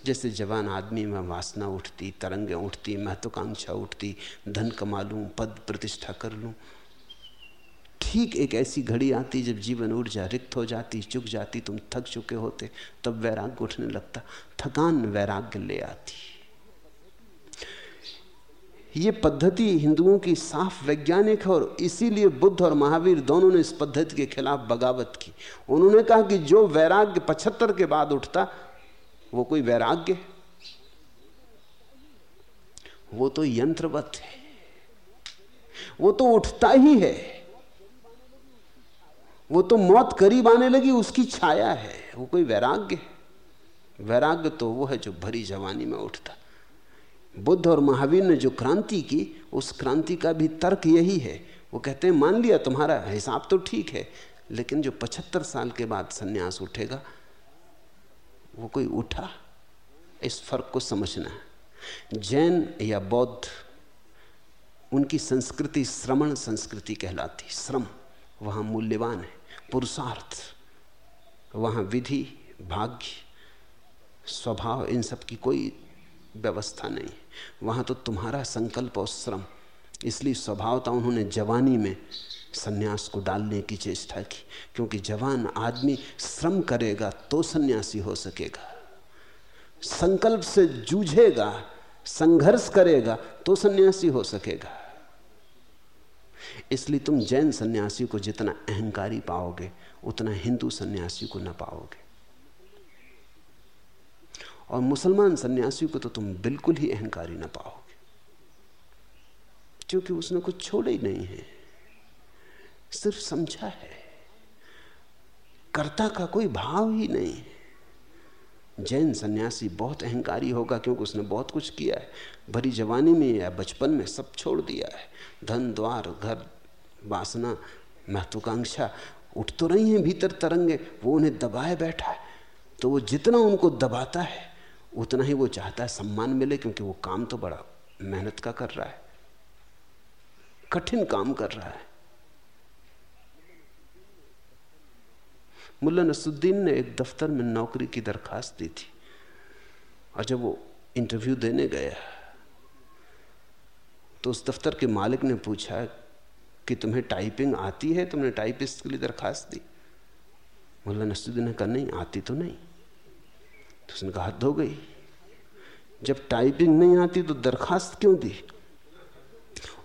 जैसे जवान आदमी में वासना उठती, तरंगें उठती, महत्वाकांक्षा उठती, धन कमा लूँ, पद प्रतिष्ठा कर लूँ। ठीक एक ऐसी घड़ी आती जब जीवन ऊर्जा रिक्त हो जाती, चुक जाती, तुम थक चुके होते, तब वैराग्य उठने लगता, थकान वैराग्य ले आती। ये पद्धति हिंदुओं की साफ़ वैज्ञानिक है और इसीलिए बुद्ध और महावीर दोनों ने इस पद्धति के खिलाफ बगावत की। उन्होंने कहा कि जो वैराग्य पचहत्तर के बाद उठता, वो कोई वैराग्य? वो तो यंत्रवत है। वो तो उठता ही है। वो तो मौत करीब आने लगी, उसकी छाया है। वो कोई वैराग्य? वैराग्य तो वो है जो भरी जवानी में उठता। बुद्ध और महावीर ने जो क्रांति की, उस क्रांति का भी तर्क यही है। वो कहते हैं, मान लिया तुम्हारा, हिसाब तो ठीक है, लेकिन जो पचहत्तर साल के बाद सन्यास उठेगा, वो कोई उठा? इस फ़र्क को समझना है। जैन या बौद्ध, उनकी संस्कृति श्रमण संस्कृति कहलाती। श्रम, वहाँ मूल्यवान है। पुरुषार्थ, वहाँ विधि, भाग्य, स्वभाव, इन सब की कोई व्यवस्था नहीं। वहाँ तो तुम्हारा संकल्प और श्रम, इसलिए स्वभावता उन्होंने जवानी में सन्यास को डालने की चेष्टा की। क्योंकि जवान आदमी श्रम करेगा तो सन्यासी हो सकेगा। संकल्प से जूझेगा, संघर्ष करेगा तो सन्यासी हो सकेगा। इसलिए तुम जैन सन्यासी को जितना अहंकारी पाओगे, उतना हिंदू सन्यासी को न पाओगे। और मुसलमान सन्यासी को तो तुम बिल्कुल ही अहंकारी ना पाओगे। क्योंकि उसने कुछ छोड़े ही नहीं है। सिर्फ़ समझा है। कर्ता का कोई भाव ही नहीं है। जैन सन्यासी बहुत अहंकारी होगा क्योंकि उसने बहुत कुछ किया है। भरी जवानी में या बचपन में सब छोड़ दिया है। धन, द्वार, घर, वासना, महत्वाकांक्षा, उठ तो रही हैं, भीतर तरंगे, वो उन्हें दबाए बैठा है। तो वो जितना उनको दबाता है उतना ही वो चाहता है सम्मान मिले, क्योंकि वो काम तो बड़ा मेहनत का कर रहा है। कठिन काम कर रहा है। मुल्ला नसुद्दीन ने एक दफ्तर में नौकरी की दरखास्त दी थी, और जब वो इंटरव्यू देने गया तो उस दफ्तर के मालिक ने पूछा कि तुम्हें टाइपिंग आती है? तुमने टाइपिस्ट के लिए दरखास्त दी। मुल्ला नसरुद्दीन ने कहा, नहीं, आती तो नहीं। तो उसने कहा, हद हो गई। जब टाइपिंग नहीं आती तो दरखास्त क्यों दी?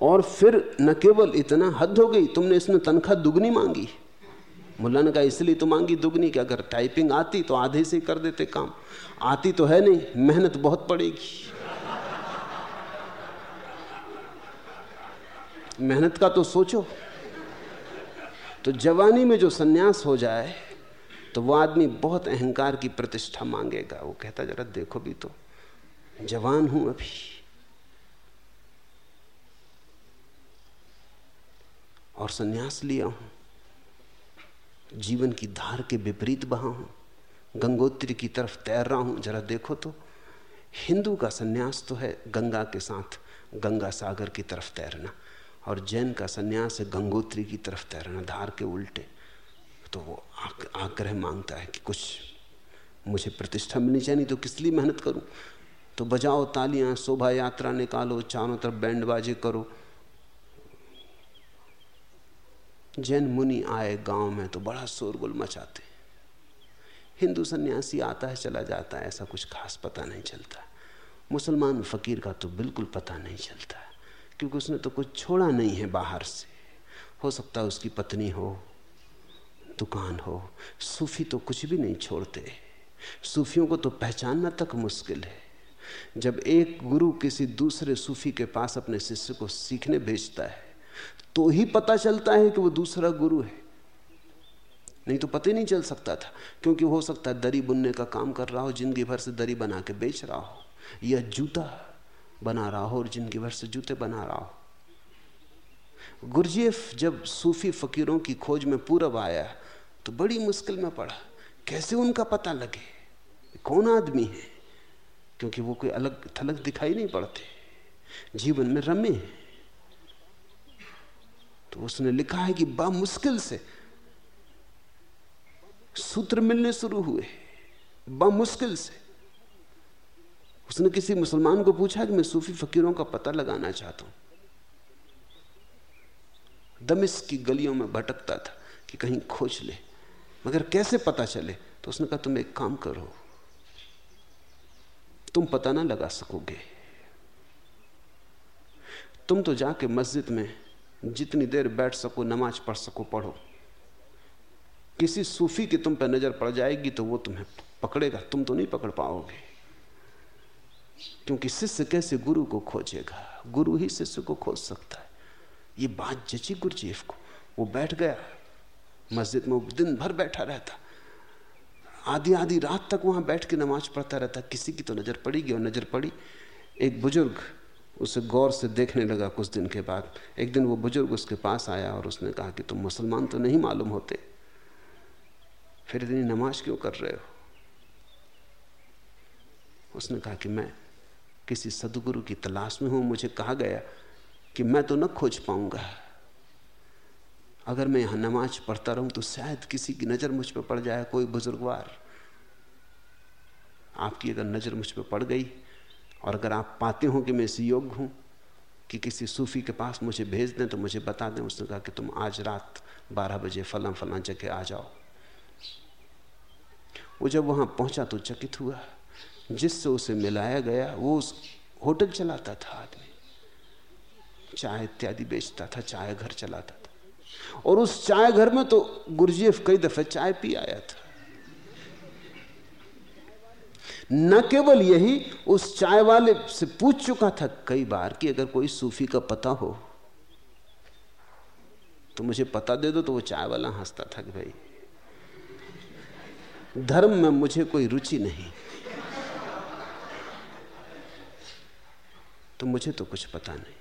और फिर न केवल इतना, हद हो गई, तुमने इसमें तनख्वाह दुगनी मांगी। मुल्ला ने कहा, इसलिए तो मांगी दुगनी कि अगर टाइपिंग आती तो आधे से कर देते काम। आती तो है नहीं, मेहनत बहुत पड़ेगी। मेहनत का तो सोचो। तो जवानी में जो सन्यास हो जाए तो वो आदमी बहुत अहंकार की प्रतिष्ठा मांगेगा। वो कहता, जरा देखो भी तो। जवान हूँ अभी। और सन्यास लिया हूँ। जीवन की धार के विपरीत बहा हूँ। गंगोत्री की तरफ़ तैर रहा हूँ। जरा देखो तो। हिंदू का सन्यास तो है गंगा के साथ गंगा सागर की तरफ़ तैरना। और जैन का सन्यास है गंगोत्री की तरफ़ तैरना, धार के उल्टे। तो वो आग्रह माँगता है कि कुछ मुझे प्रतिष्ठा मिलनी चाहिए तो किस लिए मेहनत करूँ? तो बजाओ, तालियाँ, शोभा यात्रा निकालो, चारों तरफ़ बैंड बाजे करो। जैन मुनि आए गाँव में तो बड़ा शोरगुल मचाते। हिंदू सन्यासी आता है, चला जाता है, ऐसा कुछ खास पता नहीं चलता। मुसलमान फकीर का तो बिल्कुल पता नहीं चलता, क्योंकि उसने तो कुछ छोड़ा नहीं है बाहर से। हो सकता है उसकी पत्नी हो दुकान हो। सूफी तो कुछ भी नहीं छोड़ते। सूफियों को तो पहचानना तक मुश्किल है। जब एक गुरु किसी दूसरे सूफी के पास अपने शिष्य को सीखने भेजता है तो ही पता चलता है कि वो दूसरा गुरु है। नहीं तो पता ही नहीं चल सकता था, क्योंकि हो सकता है दरी बुनने का काम कर रहा हो, ज़िंदगी भर से दरी बना के बेच रहा हो, या जूता बना रहा हो और ज़िंदगी भर से जूते बना रहा हो। गुरजेफ जब सूफी फकीरों की खोज में पूरब आया तो बड़ी मुश्किल में पड़ा। कैसे उनका पता लगे? कौन आदमी है? क्योंकि वो कोई अलग थलग दिखाई नहीं पड़ते। जीवन में रमे तो उसने लिखा है कि बा मुश्किल से सूत्र मिलने शुरू हुए। बा मुश्किल से। उसने किसी मुसलमान को पूछा कि मैं सूफी फकीरों का पता लगाना चाहता हूँ। दमिश की गलियों में भटकता था कि कहीं खोज ले। मगर कैसे पता चले? तो उसने कहा, तुम एक काम करो। तुम पता ना लगा सकोगे। तुम तो जाके मस्जिद में जितनी देर बैठ सको, नमाज़ पढ़ सको, पढ़ो। किसी सूफी की तुम पर नज़र पड़ जाएगी तो वो तुम्हें पकड़ेगा। तुम तो नहीं पकड़ पाओगे। क्योंकि शिष्य कैसे गुरु को खोजेगा? गुरु ही शिष्य को खोज सकता है। ये बात जची गुरुजीफ को। वो बैठ गया। मस्जिद में दिन भर बैठा रहता। आधी आधी रात तक वहाँ बैठ के नमाज़ पढ़ता रहता। किसी की तो नज़र पड़ेगी और नज़र पड़ी। एक बुज़ुर्ग उसे गौर से देखने लगा कुछ दिन के बाद। एक दिन वो बुज़ुर्ग उसके पास आया और उसने कहा कि तुम मुसलमान तो नहीं मालूम होते। फिर इतनी नमाज़ क्यों कर रहे हो? उसने कहा कि मैं किसी सदगुरु की तलाश में हूँ। मुझे कहा गया कि मैं तो न खोज पाऊँगा। अगर मैं यहाँ नमाज़ पढ़ता रहूँ तो शायद किसी की नज़र मुझ पर पड़ जाए कोई बुजुर्गवार। आपकी अगर नज़र मुझ पर पड़ गई और अगर आप पाते हो कि मैं इस योग्य हूँ कि किसी सूफी के पास मुझे भेज दें तो मुझे बता दें, उसने कहा कि तुम आज रात बारह बजे फला फला जगह आ जाओ। वो जब वहाँ पहुँचा तो चकित हुआ। जिससे उसे मिलाया गया, वो उस होटल चलाता था आदमी। चाय इत्यादि बेचता था, चाय घर चलाता और उस चाय घर में तो गुरजेफ कई दफे चाय पी आया था। न केवल यही, उस चाय वाले से पूछ चुका था कई बार कि अगर कोई सूफी का पता हो तो मुझे पता दे दो तो वो चाय वाला हंसता था कि भाई, धर्म में मुझे कोई रुचि नहीं। तो मुझे तो कुछ पता नहीं।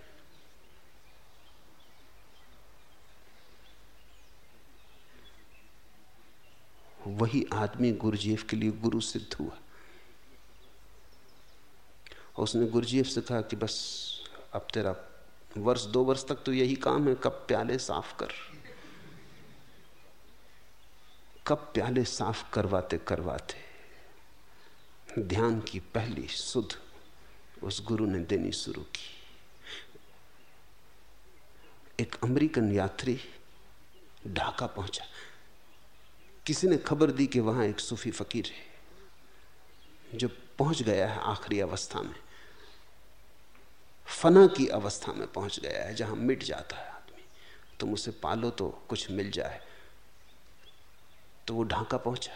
वही आदमी गुरुजीफ के लिए गुरु सिद्ध हुआ। उसने गुरुजीफ से कहा कि बस, अब तेरा वर्ष, दो वर्ष तक तो यही काम है, कब प्याले साफ़ कर। कब प्याले साफ़ करवाते करवाते। ध्यान की पहली सुध उस गुरु ने देनी शुरू की। एक अमेरिकन यात्री ढाका पहुँचा। किसी ने खबर दी कि वहाँ एक सूफी फकीर है, जो पहुँच गया है आखिरी अवस्था में। फना की अवस्था में पहुँच गया है, जहाँ मिट जाता है आदमी। तुम उसे पालो तो कुछ मिल जाए। तो वो ढाका पहुँचा।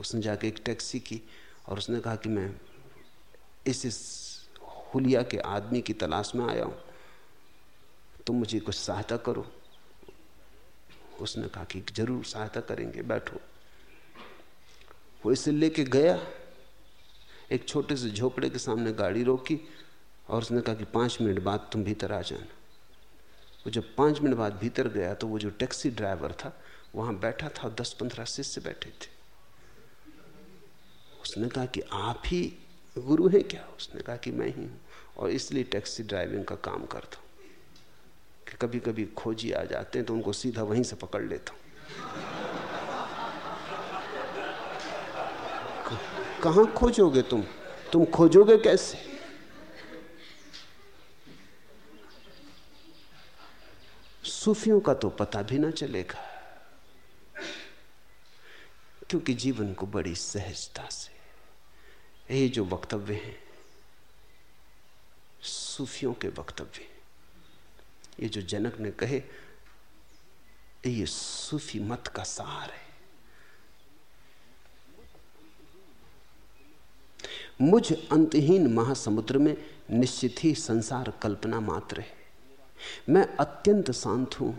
उसने जाके एक टैक्सी की और उसने कहा कि मैं इस इस हुलिया के आदमी की तलाश में आया हूँ। तुम मुझे कुछ सहायता करो। उसने कहा कि ज़रूर सहायता करेंगे, बैठो। वो इसे लेके गया, एक छोटे से झोपड़े के सामने गाड़ी रोकी और उसने कहा कि पाँच मिनट बाद तुम भीतर आ जाना। वो जब पाँच मिनट बाद भीतर गया तो वो जो टैक्सी ड्राइवर था, वहाँ बैठा था दस पंद्रह शिष्य बैठे थे। उसने कहा कि आप ही गुरु हैं क्या? उसने कहा कि मैं ही हूँ और इसलिए टैक्सी ड्राइविंग का काम करता हूँ। कि कभी कभी खोजी आ जाते हैं तो उनको सीधा वहीं से पकड़ लेता हूँ। कहाँ खोजोगे तुम? तुम खोजोगे कैसे? सूफियों का तो पता भी ना चलेगा, क्योंकि जीवन को बड़ी सहजता से, ये जो वक्तव्य हैं, सूफियों के वक्तव्य ये जो जनक ने कहे, ये सूफी मत का सार है। मुझ अंतहीन महासमुद्र में निश्चित ही संसार कल्पना मात्र है। मैं अत्यंत शांत हूँ,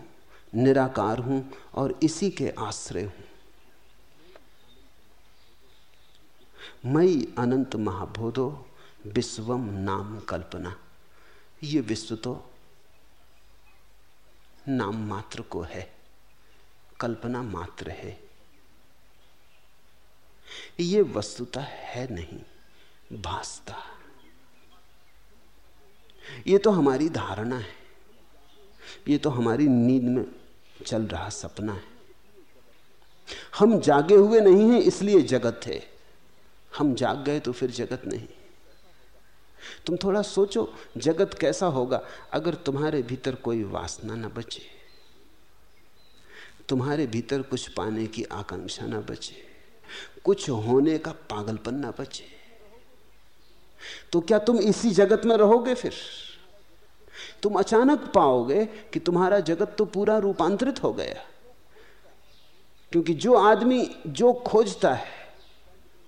निराकार हूँ और इसी के आश्रय हूँ। मई अनंत महाभोधो विश्वम नाम कल्पना। ये विश्व तो नाम मात्र को है, कल्पना मात्र है। ये वस्तुता है नहीं, भासता। ये तो हमारी धारणा है, ये तो हमारी नींद में चल रहा सपना है। हम जागे हुए नहीं हैं, इसलिए जगत है। हम जाग गए तो फिर जगत नहीं। तुम थोड़ा सोचो, जगत कैसा होगा अगर तुम्हारे भीतर कोई वासना न बचे। तुम्हारे भीतर कुछ पाने की आकांक्षा ना बचे। कुछ होने का पागलपन ना बचे। तो क्या तुम इसी जगत में रहोगे फिर? तुम अचानक पाओगे कि तुम्हारा जगत तो पूरा रूपांतरित हो गया। क्योंकि जो आदमी जो खोजता है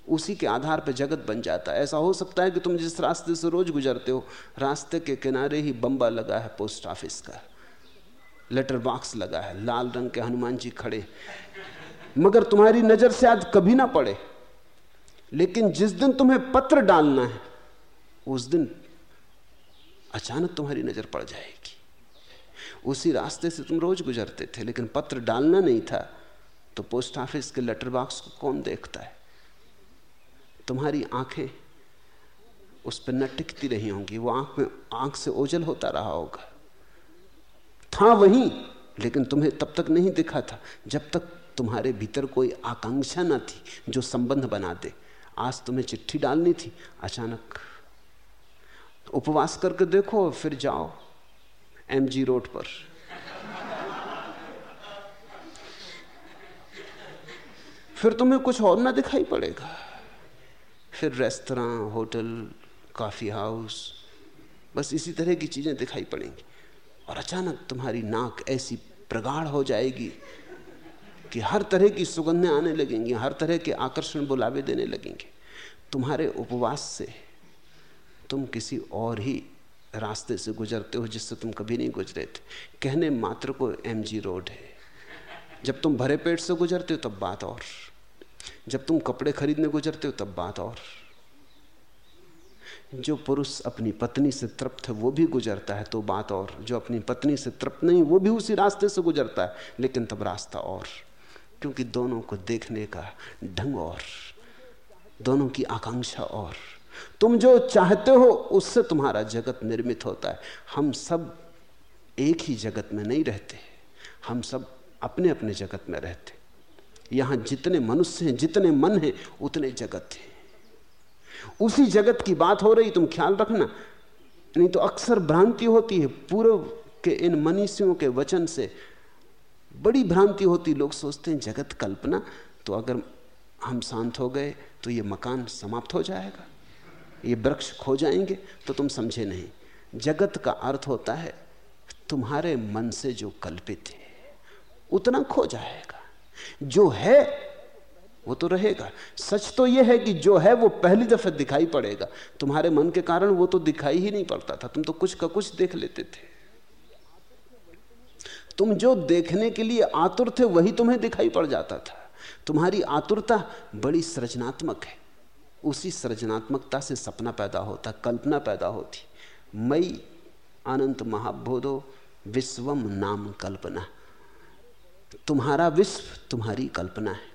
उसी के आधार पर जगत बन जाता है। ऐसा हो सकता है कि तुम जिस रास्ते से रोज गुजरते हो, रास्ते के किनारे ही बम्बा लगा है पोस्ट ऑफ़िस का। लेटर बॉक्स लगा है, लाल रंग के हनुमान जी खड़े। मगर तुम्हारी नज़र से आज कभी ना पड़े। लेकिन जिस दिन तुम्हें पत्र डालना है, उस दिन अचानक तुम्हारी नज़र पड़ जाएगी। उसी रास्ते से तुम रोज गुजरते थे, लेकिन पत्र डालना नहीं था तो पोस्ट ऑफ़िस के लेटर बॉक्स को कौन देखता है? तुम्हारी आँखें उस पर न टिकती रही होंगी, वो आँख में, आँख से ओझल होता रहा होगा। था वहीं, लेकिन तुम्हें तब तक नहीं दिखा था, जब तक तुम्हारे भीतर कोई आकांक्षा ना थी जो संबंध बना दे। आज तुम्हें चिट्ठी डालनी थी, अचानक उपवास करके देखो फिर जाओ एमजी रोड पर। फिर तुम्हें कुछ और ना दिखाई पड़ेगा। फिर रेस्तरा, होटल कॉफ़ी हाउस बस इसी तरह की चीज़ें दिखाई पड़ेंगी। और अचानक तुम्हारी नाक ऐसी प्रगाढ़ हो जाएगी कि हर तरह की सुगंधें आने लगेंगी, हर तरह के आकर्षण बुलावे देने लगेंगे। तुम्हारे उपवास से तुम किसी और ही रास्ते से गुजरते हो जिससे तुम कभी नहीं गुजरे थे। कहने मात्र को एमजी रोड है। जब तुम भरे पेट से गुजरते हो, तब बात और। जब तुम कपड़े खरीदने गुजरते हो, तब बात और। जो पुरुष अपनी पत्नी से तृप्त है, वो भी गुजरता है तो बात और। जो अपनी पत्नी से तृप्त नहीं, वो भी उसी रास्ते से गुजरता है, लेकिन तब रास्ता और। क्योंकि दोनों को देखने का ढंग और, दोनों की आकांक्षा और। तुम जो चाहते हो, उससे तुम्हारा जगत निर्मित होता है। हम सब एक ही जगत में नहीं रहते, हम सब अपने अपने जगत में रहते। यहाँ जितने मनुष्य हैं, जितने मन हैं, उतने जगत हैं। उसी जगत की बात हो रही, तुम ख्याल रखना। नहीं तो अक्सर भ्रांति होती है, पूर्व के इन मनीषियों के वचन से बड़ी भ्रांति होती। लोग सोचते हैं, जगत कल्पना तो अगर हम शांत हो गए तो ये मकान समाप्त हो जाएगा। ये वृक्ष खो जाएँगे तो तुम समझे नहीं। जगत का अर्थ होता है, तुम्हारे मन से जो कल्पित है, उतना खो जाएगा। जो है, वो तो रहेगा। सच तो यह है कि जो है, वो पहली दफे दिखाई पड़ेगा। तुम्हारे मन के कारण वो तो दिखाई ही नहीं पड़ता था। तुम तो कुछ का कुछ देख लेते थे। तुम जो देखने के लिए आतुर थे, वही तुम्हें दिखाई पड़ जाता था। तुम्हारी आतुरता बड़ी सृजनात्मक है। उसी सृजनात्मकता से सपना पैदा होता, कल्पना पैदा होती। मई, अनंत महाबोधो, विश्वम नाम कल्पना। तुम्हारा विश्व तुम्हारी कल्पना है।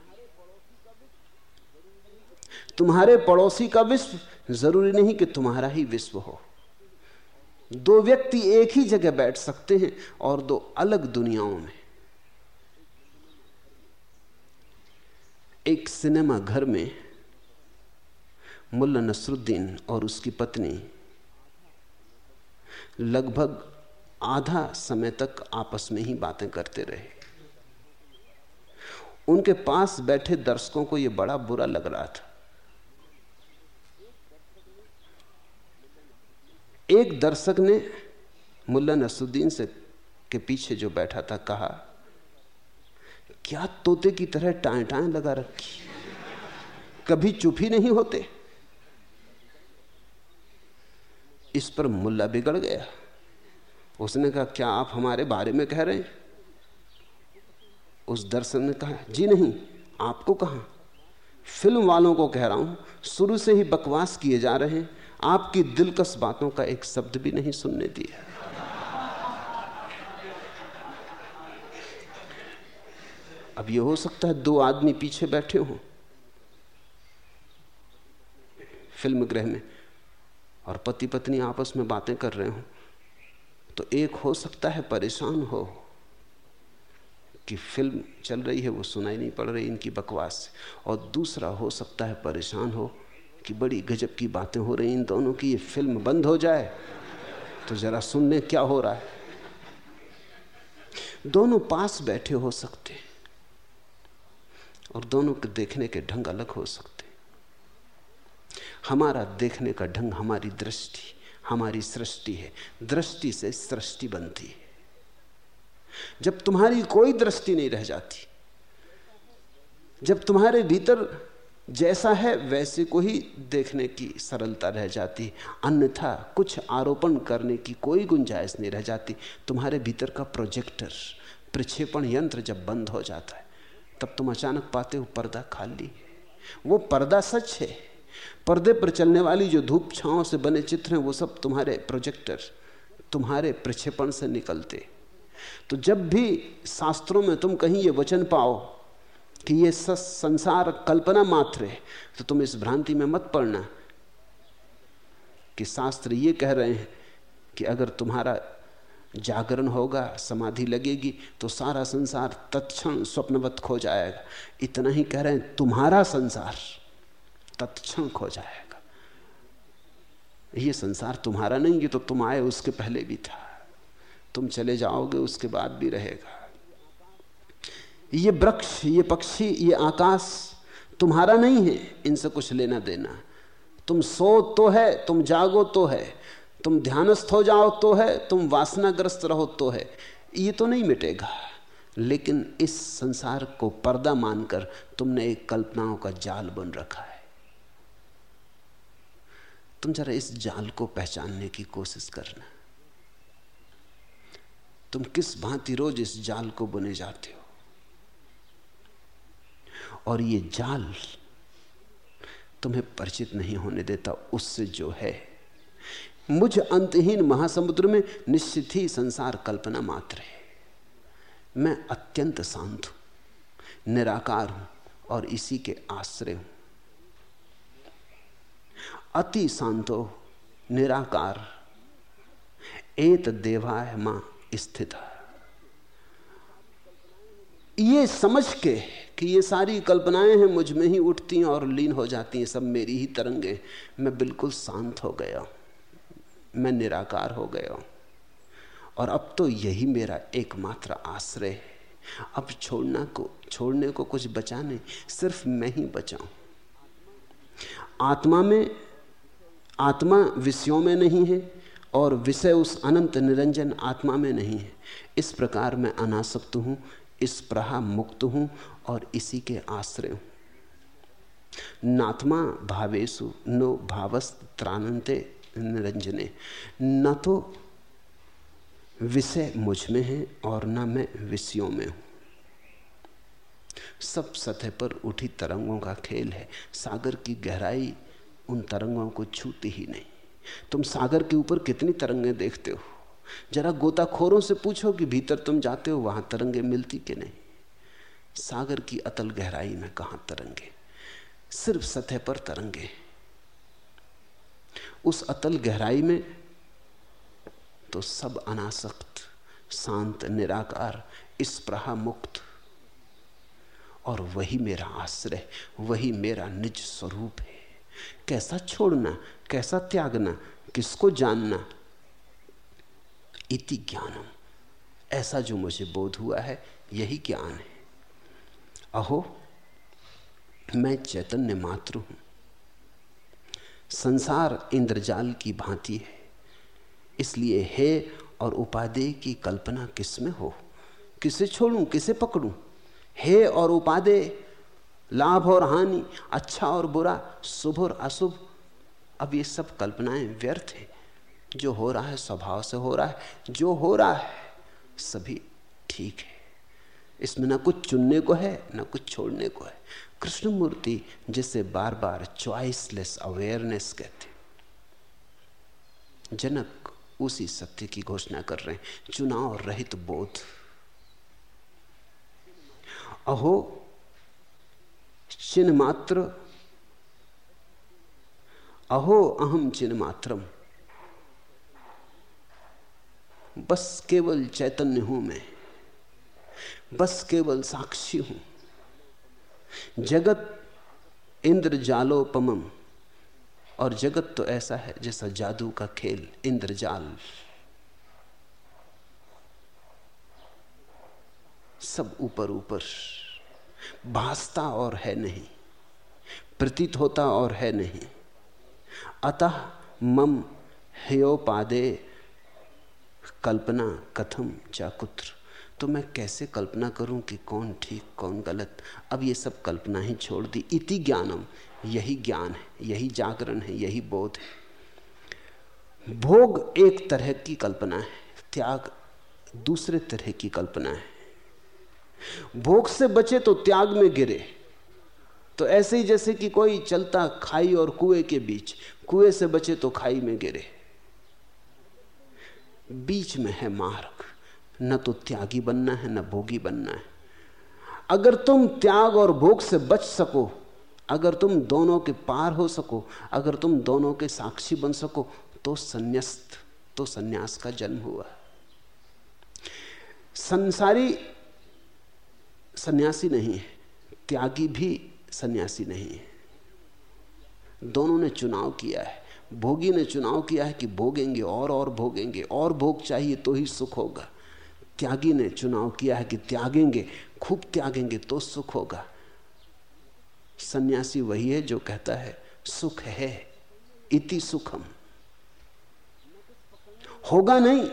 तुम्हारे पड़ोसी का विश्व ज़रूरी नहीं कि तुम्हारा ही विश्व हो। दो व्यक्ति एक ही जगह बैठ सकते हैं और दो अलग दुनियाओं में। एक सिनेमा घर में मुल्ला नसरुद्दीन और उसकी पत्नी लगभग आधा समय तक आपस में ही बातें करते रहे। उनके पास बैठे दर्शकों को यह बड़ा बुरा लग रहा था। एक दर्शक ने मुल्ला नसुद्दीन से के पीछे जो बैठा था कहा, क्या तोते की तरह टाए टाए लगा रखी? कभी चुप ही नहीं होते? इस पर मुल्ला बिगड़ गया। उसने कहा, क्या आप हमारे बारे में कह रहे हैं? उस दर्शन ने कहा, जी नहीं, आपको कहा? फ़िल्म वालों को कह रहा हूँ, शुरू से ही बकवास किए जा रहे हैं, आपकी दिलकश बातों का एक शब्द भी नहीं सुनने दिया। अब यह हो सकता है दो आदमी पीछे बैठे हों, फ़िल्म गृह में, और पति पत्नी आपस में बातें कर रहे हो तो एक हो सकता है परेशान हो। कि फ़िल्म चल रही है वो सुनाई नहीं पड़ रही इनकी बकवास से। और दूसरा, हो सकता है परेशान हो कि बड़ी गजब की बातें हो रही इन दोनों की, ये फ़िल्म बंद हो जाए। तो जरा सुनने क्या हो रहा है। दोनों पास बैठे हो सकते और दोनों के देखने के ढंग अलग हो सकते हमारा देखने का ढंग हमारी दृष्टि, हमारी सृष्टि है। दृष्टि से सृष्टि बनती है। जब तुम्हारी कोई दृष्टि नहीं रह जाती, जब तुम्हारे भीतर जैसा है वैसे को ही देखने की सरलता रह जाती, अन्यथा कुछ आरोपण करने की कोई गुंजाइश नहीं रह जाती। तुम्हारे भीतर का प्रोजेक्टर प्रक्षेपण यंत्र जब बंद हो जाता है, तब तुम अचानक पाते हो पर्दा खाली वो पर्दा सच है। पर्दे पर चलने वाली जो धूप छाओं से बने चित्र हैं, वो सब तुम्हारे प्रोजेक्टर तुम्हारे प्रक्षेपण से निकलते। तो जब भी शास्त्रों में तुम कहीं ये वचन पाओ कि ये संसार कल्पना मात्र है तो तुम इस भ्रांति में मत पड़ना कि शास्त्र ये कह रहे हैं कि अगर तुम्हारा जागरण होगा, समाधि लगेगी तो सारा संसार तत्क्षण स्वप्नवत खो जाएगा। इतना ही कह रहे हैं, तुम्हारा संसार तत्क्षण खो जाएगा। ये संसार तुम्हारा नहीं, ये तो तुम आए उसके पहले भी था। तुम चले जाओगे, उसके बाद भी रहेगा। ये वृक्ष, ये पक्षी, ये आकाश तुम्हारा नहीं है, इनसे कुछ लेना देना। तुम सो तो है, तुम जागो तो है, तुम ध्यानस्थ हो जाओ तो है, तुम वासनाग्रस्त रहो तो है। ये तो नहीं मिटेगा। लेकिन इस संसार को पर्दा मानकर तुमने एक कल्पनाओं का जाल बन रखा है। तुम जरा इस जाल को पहचानने की कोशिश करना। तुम किस भांति रोज इस जाल को बुने जाते हो? और ये जाल तुम्हें परिचित नहीं होने देता, उससे जो है, मुझ अंतहीन महासमुद्र में निश्चित ही संसार कल्पना मात्र है। मैं अत्यंत शांत हूँ, निराकार हूँ और इसी के आश्रय हूँ। अति शांतो निराकार, एत देवाय माँ। स्थित। ये समझ के कि ये सारी कल्पनाएँ हैं, मुझमें ही उठती हैं और लीन हो जाती हैं, सब मेरी ही तरंगे। मैं बिल्कुल शांत हो गया। मैं निराकार हो गया। और अब तो यही मेरा एकमात्र आश्रय है। अब छोड़ना को, छोड़ने को कुछ बचा नहीं, सिर्फ़ मैं ही बचाऊं आत्मा में, आत्मा विषयों में नहीं है। और विषय उस अनंत निरंजन आत्मा में नहीं है। इस प्रकार मैं अनासक्त हूँ, इस प्रहा मुक्त हूँ और इसी के आश्रय हूँ। नात्मा भावेशु, नो भावस्त त्रानंते निरंजने। न तो विषय मुझमें है और न मैं विषयों में हूँ। सब सतह पर उठी तरंगों का खेल है। सागर की गहराई उन तरंगों को छूती ही नहीं। तुम सागर के ऊपर कितनी तरंगे देखते हो? जरा गोताखोरों से पूछो कि भीतर तुम जाते हो, वहाँ तरंगे मिलती कि नहीं? सागर की अतल गहराई में कहा तरंगे? सिर्फ़ सतह पर तरंगे। उस अतल गहराई में तो सब अनासक्त, शांत, निराकार इस प्रहा मुक्त। और वही मेरा आश्रय, वही मेरा निज स्वरूप है। कैसा छोड़ना? कैसा त्यागना, किसको जानना? इति ज्ञानम। ऐसा जो मुझे बोध हुआ है, यही ज्ञान है। अहो, मैं चैतन्य मात्र हूँ। संसार इंद्रजाल की भांति है। इसलिए हे और उपादेय की कल्पना किसमें हो? किसे छोड़ूं, किसे पकड़ूं? हे और उपादेय, लाभ और हानि अच्छा और बुरा, शुभ और अशुभ अब ये सब कल्पनाएँ व्यर्थ है। जो हो रहा है स्वभाव से हो रहा है। जो हो रहा है, सभी ठीक है। इसमें ना कुछ चुनने को है, ना कुछ छोड़ने को है। कृष्णमूर्ति जिसे बार बार चॉइसलेस अवेयरनेस कहते जनक उसी सत्य की घोषणा कर रहे हैं। चुनाव रहित बोध। अहो, चिन्ह मात्र अहो अहम चिन्ह मात्रम बस केवल चैतन्य हूँ मैं। बस केवल साक्षी हूँ। जगत इंद्र जालोपमम। और जगत तो ऐसा है जैसा जादू का खेल इंद्रजाल सब ऊपर ऊपर। भासता और है नहीं। प्रतीत होता और है नहीं। अतः मम हयोपादे कल्पना कथम चाकुत्र। तो मैं कैसे कल्पना करूँ कि कौन ठीक, कौन गलत? अब ये सब कल्पना ही छोड़ दी। इति ज्ञानम। यही ज्ञान है, यही जागरण है, यही बोध है। भोग एक तरह की कल्पना है, त्याग दूसरे तरह की कल्पना है। भोग से बचे तो त्याग में गिरे। तो ऐसे ही जैसे कि कोई चलता खाई और कुएँ के बीच कुएँ से बचे तो खाई में गिरे। बीच में है मार्ग, न तो त्यागी बनना है, न भोगी बनना है। अगर तुम त्याग और भोग से बच सको, अगर तुम दोनों के पार हो सको, अगर तुम दोनों के साक्षी बन सको तो संन्यास्त तो संन्यास का जन्म हुआ। संसारी सन्यासी नहीं है, त्यागी भी सन्यासी नहीं है। दोनों ने चुनाव किया है। भोगी ने चुनाव किया है कि भोगेंगे और और भोगेंगे, और भोग चाहिए तो ही सुख होगा। त्यागी ने चुनाव किया है कि त्यागेंगे, खूब त्यागेंगे तो सुख होगा। सन्यासी वही है जो कहता है, सुख है, इति सुखम। होगा नहीं।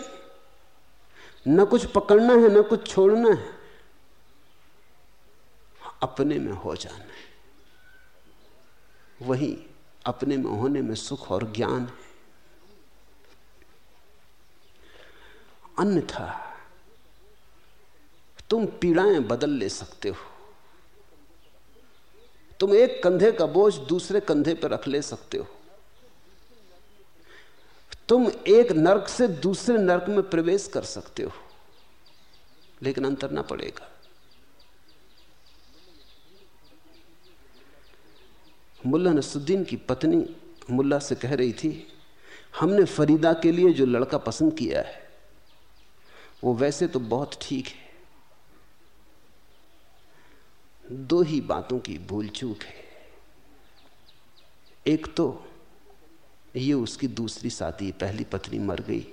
न कुछ पकड़ना है, न कुछ छोड़ना है। अपने में हो जाना है। वही अपने में होने में सुख और ज्ञान है। अन्यथा तुम पीड़ाएँ बदल ले सकते हो। तुम एक कंधे का बोझ दूसरे कंधे पर रख ले सकते हो। तुम एक नरक से दूसरे नरक में प्रवेश कर सकते हो। लेकिन अंतर ना पड़ेगा। मुल्ला नसुद्दीन की पत्नी मुल्ला से कह रही थी, हमने फरीदा के लिए जो लड़का पसंद किया है, वो वैसे तो बहुत ठीक है। दो ही बातों की भूल चूक है। एक तो ये उसकी दूसरी साथी, पहली पत्नी मर गई,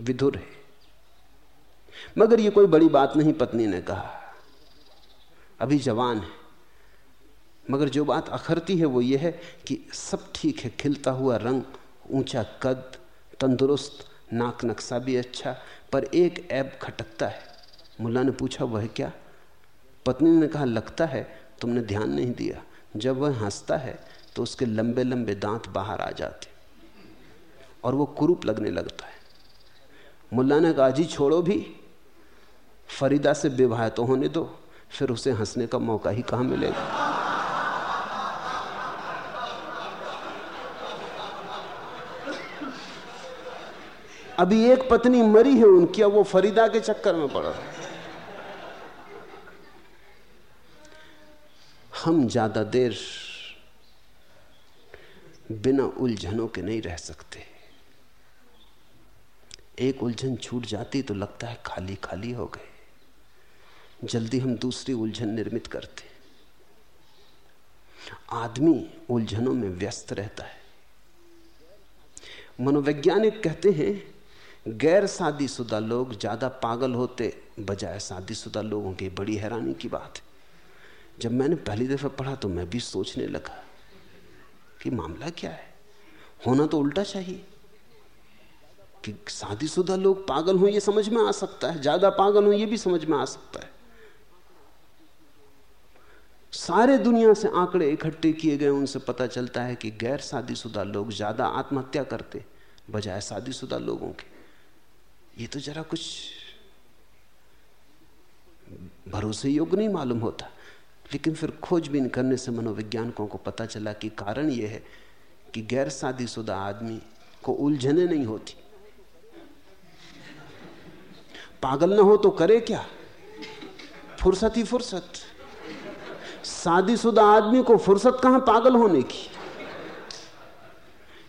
विधुर है। मगर ये कोई बड़ी बात नहीं, पत्नी ने कहा। अभी जवान है। मगर जो बात अखरती है वो ये है कि सब ठीक है, खिलता हुआ रंग, ऊँचा कद, तंदुरुस्त, नाक नक्शा भी अच्छा पर एक ऐब खटकता है। मुल्ला ने पूछा, वह क्या? पत्नी ने कहा, लगता है तुमने ध्यान नहीं दिया। जब वह हंसता है तो उसके लंबे लंबे दांत बाहर आ जाते और वो कुरूप लगने लगता है। मुल्ला ने कहा, जी छोड़ो भी। फरीदा से विवाह तो होने दो, फिर उसे हंसने का मौका ही कहाँ मिलेगा? अभी एक पत्नी मरी है उनकी, अब वो फरीदा के चक्कर में पड़। रहे हम ज़्यादा देर बिना उलझनों के नहीं रह सकते। एक उलझन छूट जाती तो लगता है खाली खाली हो गए। जल्दी हम दूसरी उलझन निर्मित करते। आदमी उलझनों में व्यस्त रहता है। मनोवैज्ञानिक कहते हैं गैर शादीशुदा लोग ज़्यादा पागल होते बजाय शादीशुदा लोगों की बड़ी हैरानी की बात है। जब मैंने पहली दफ़ा पढ़ा तो मैं भी सोचने लगा कि मामला क्या है? होना तो उल्टा चाहिए। कि शादीशुदा लोग पागल हो ये समझ में आ सकता है, ज़्यादा पागल हो ये भी समझ में आ सकता है। सारे दुनिया से आंकड़े इकट्ठे किए गए, उनसे पता चलता है कि गैर शादीशुदा लोग ज़्यादा आत्महत्या करते बजाय शादीशुदा लोगों के। ये तो जरा कुछ भरोसे योग्य नहीं मालूम होता। लेकिन फिर खोजबीन करने से मनोवैज्ञानिकों को पता चला कि कारण यह है कि गैर शादीशुदा आदमी को उलझने नहीं होती। पागल ना हो तो करे क्या? फुर्सत ही फुर्सत। शादीशुदा आदमी को फुर्सत कहाँ पागल होने की?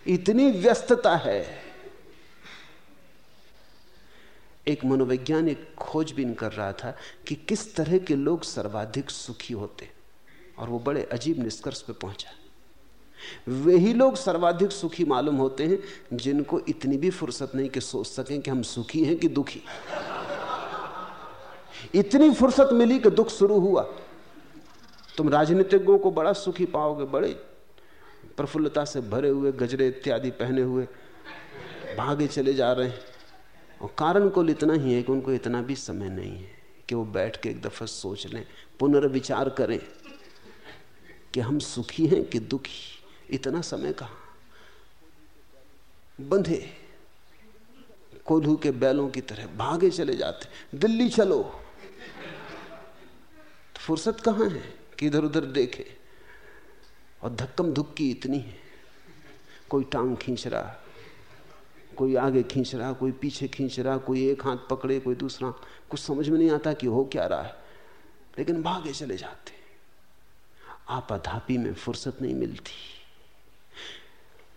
इतनी व्यस्तता है। एक मनोवैज्ञानिक खोजबीन कर रहा था कि किस तरह के लोग सर्वाधिक सुखी होते और वो बड़े अजीब निष्कर्ष पे पहुँचा। वही लोग सर्वाधिक सुखी मालूम होते हैं जिनको इतनी भी फुर्सत नहीं कि सोच सकें कि हम सुखी हैं कि दुखी। इतनी फुर्सत मिली कि दुख शुरू हुआ। तुम राजनीतिज्ञों को बड़ा सुखी पाओगे, बड़े प्रफुल्लता से भरे हुए, गजरे इत्यादि पहने हुए, भागे चले जा रहे हैं। और कारण कुल इतना ही है कि उनको इतना भी समय नहीं है कि वो बैठ के एक दफ़ा सोच लें, पुनर्विचार करें कि हम सुखी हैं कि दुखी। इतना समय कहा? बंधे, कोल्हू के बैलों की तरह भागे चले जाते। दिल्ली चलो। तो फुर्सत कहाँ है कि इधर उधर देखे? और धक्कम धुक्की इतनी है। कोई टांग खींच रहा कोई आगे खींच रहा, कोई पीछे खींच रहा, कोई एक हाथ पकड़े, कोई दूसरा कुछ समझ में नहीं आता कि हो क्या रहा है। लेकिन भागे चले जाते। आपाधापी में फुर्सत नहीं मिलती।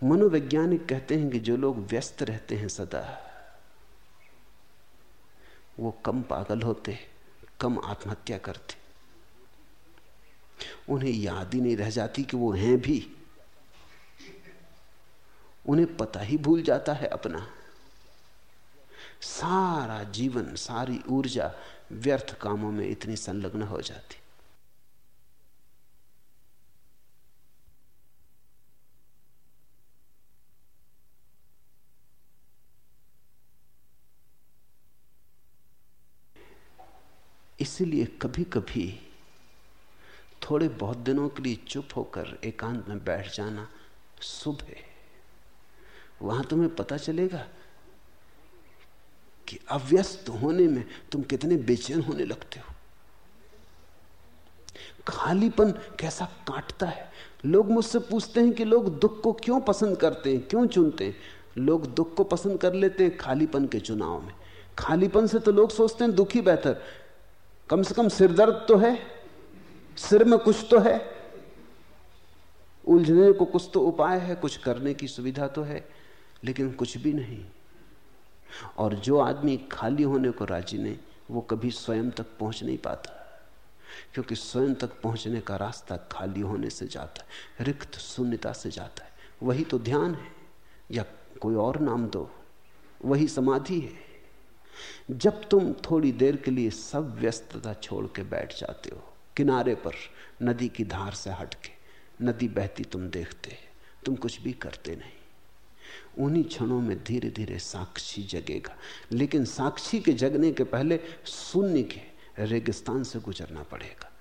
मनोवैज्ञानिक कहते हैं कि जो लोग व्यस्त रहते हैं सदा, वो कम पागल होते, कम आत्महत्या करते। उन्हें याद ही नहीं रह जाती कि वो हैं भी। उन्हें पता ही भूल जाता है अपना। सारा जीवन, सारी ऊर्जा व्यर्थ कामों में इतनी संलग्न हो जाती। इसलिए कभी कभी थोड़े बहुत दिनों के लिए चुप होकर एकांत में बैठ जाना शुभ है। वहाँ तुम्हें पता चलेगा कि अव्यस्त होने में तुम कितने बेचैन होने लगते हो। खालीपन कैसा काटता है? लोग मुझसे पूछते हैं कि लोग दुख को क्यों पसंद करते हैं, क्यों चुनते हैं? लोग दुख को पसंद कर लेते हैं खालीपन के चुनाव में। खालीपन से तो लोग सोचते हैं दुखी बेहतर। कम से कम सिरदर्द तो है, सिर में कुछ तो है। उलझने को कुछ तो उपाय है, कुछ करने की सुविधा तो है। लेकिन कुछ भी नहीं। और जो आदमी खाली होने को राज़ी नहीं, वो कभी स्वयं तक पहुँच नहीं पाता। क्योंकि स्वयं तक पहुँचने का रास्ता खाली होने से जाता है, रिक्त शून्यता से जाता है। वही तो ध्यान है, या कोई और नाम दो, वही समाधि है। जब तुम थोड़ी देर के लिए सब व्यस्तता छोड़ के बैठ जाते हो, किनारे पर, नदी की धार से हट के नदी बहती तुम देखते, तुम कुछ भी करते नहीं। उन्हीं क्षणों में धीरे धीरे साक्षी जगेगा। लेकिन साक्षी के जगने के पहले शून्य के रेगिस्तान से गुजरना पड़ेगा।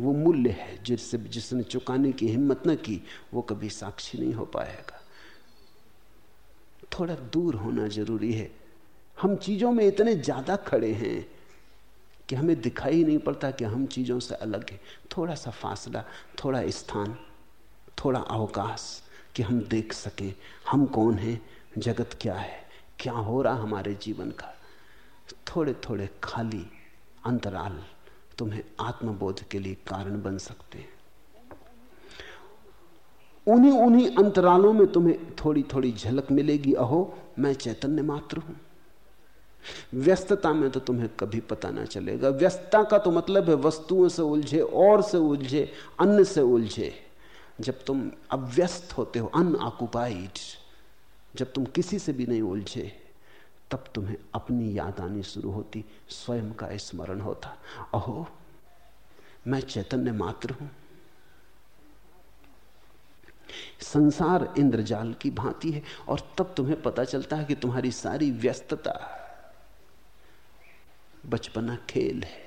वो मूल्य है जिससे, जिसने चुकाने की हिम्मत न की, वो कभी साक्षी नहीं हो पाएगा। थोड़ा दूर होना ज़रूरी है। हम चीज़ों में इतने ज़्यादा खड़े हैं कि हमें दिखाई नहीं पड़ता कि हम चीज़ों से अलग हैं। थोड़ा सा फासला, थोड़ा स्थान, थोड़ा अवकाश कि हम देख सकें, हम कौन हैं, जगत क्या है, क्या हो रहा हमारे जीवन का। थोड़े थोड़े खाली अंतराल तुम्हें आत्मबोध के लिए कारण बन सकते हैं। उन्हीं उन्हीं अंतरालों में तुम्हें थोड़ी थोड़ी झलक मिलेगी। अहो, मैं चैतन्य मात्र हूँ। व्यस्तता में तो तुम्हें कभी पता ना चलेगा। व्यस्तता का तो मतलब है वस्तुओं से उलझे, और से उलझे, अन्य से उलझे। जब तुम अव्यस्त होते हो अनऑक्युपाइड जब तुम किसी से भी नहीं उलझे, तब तुम्हें अपनी याद आनी शुरू होती, स्वयं का स्मरण होता। अहो, मैं चैतन्य मात्र हूँ। संसार इंद्रजाल की भांति है, और तब तुम्हें पता चलता है कि तुम्हारी सारी व्यस्तता बचपना खेल है।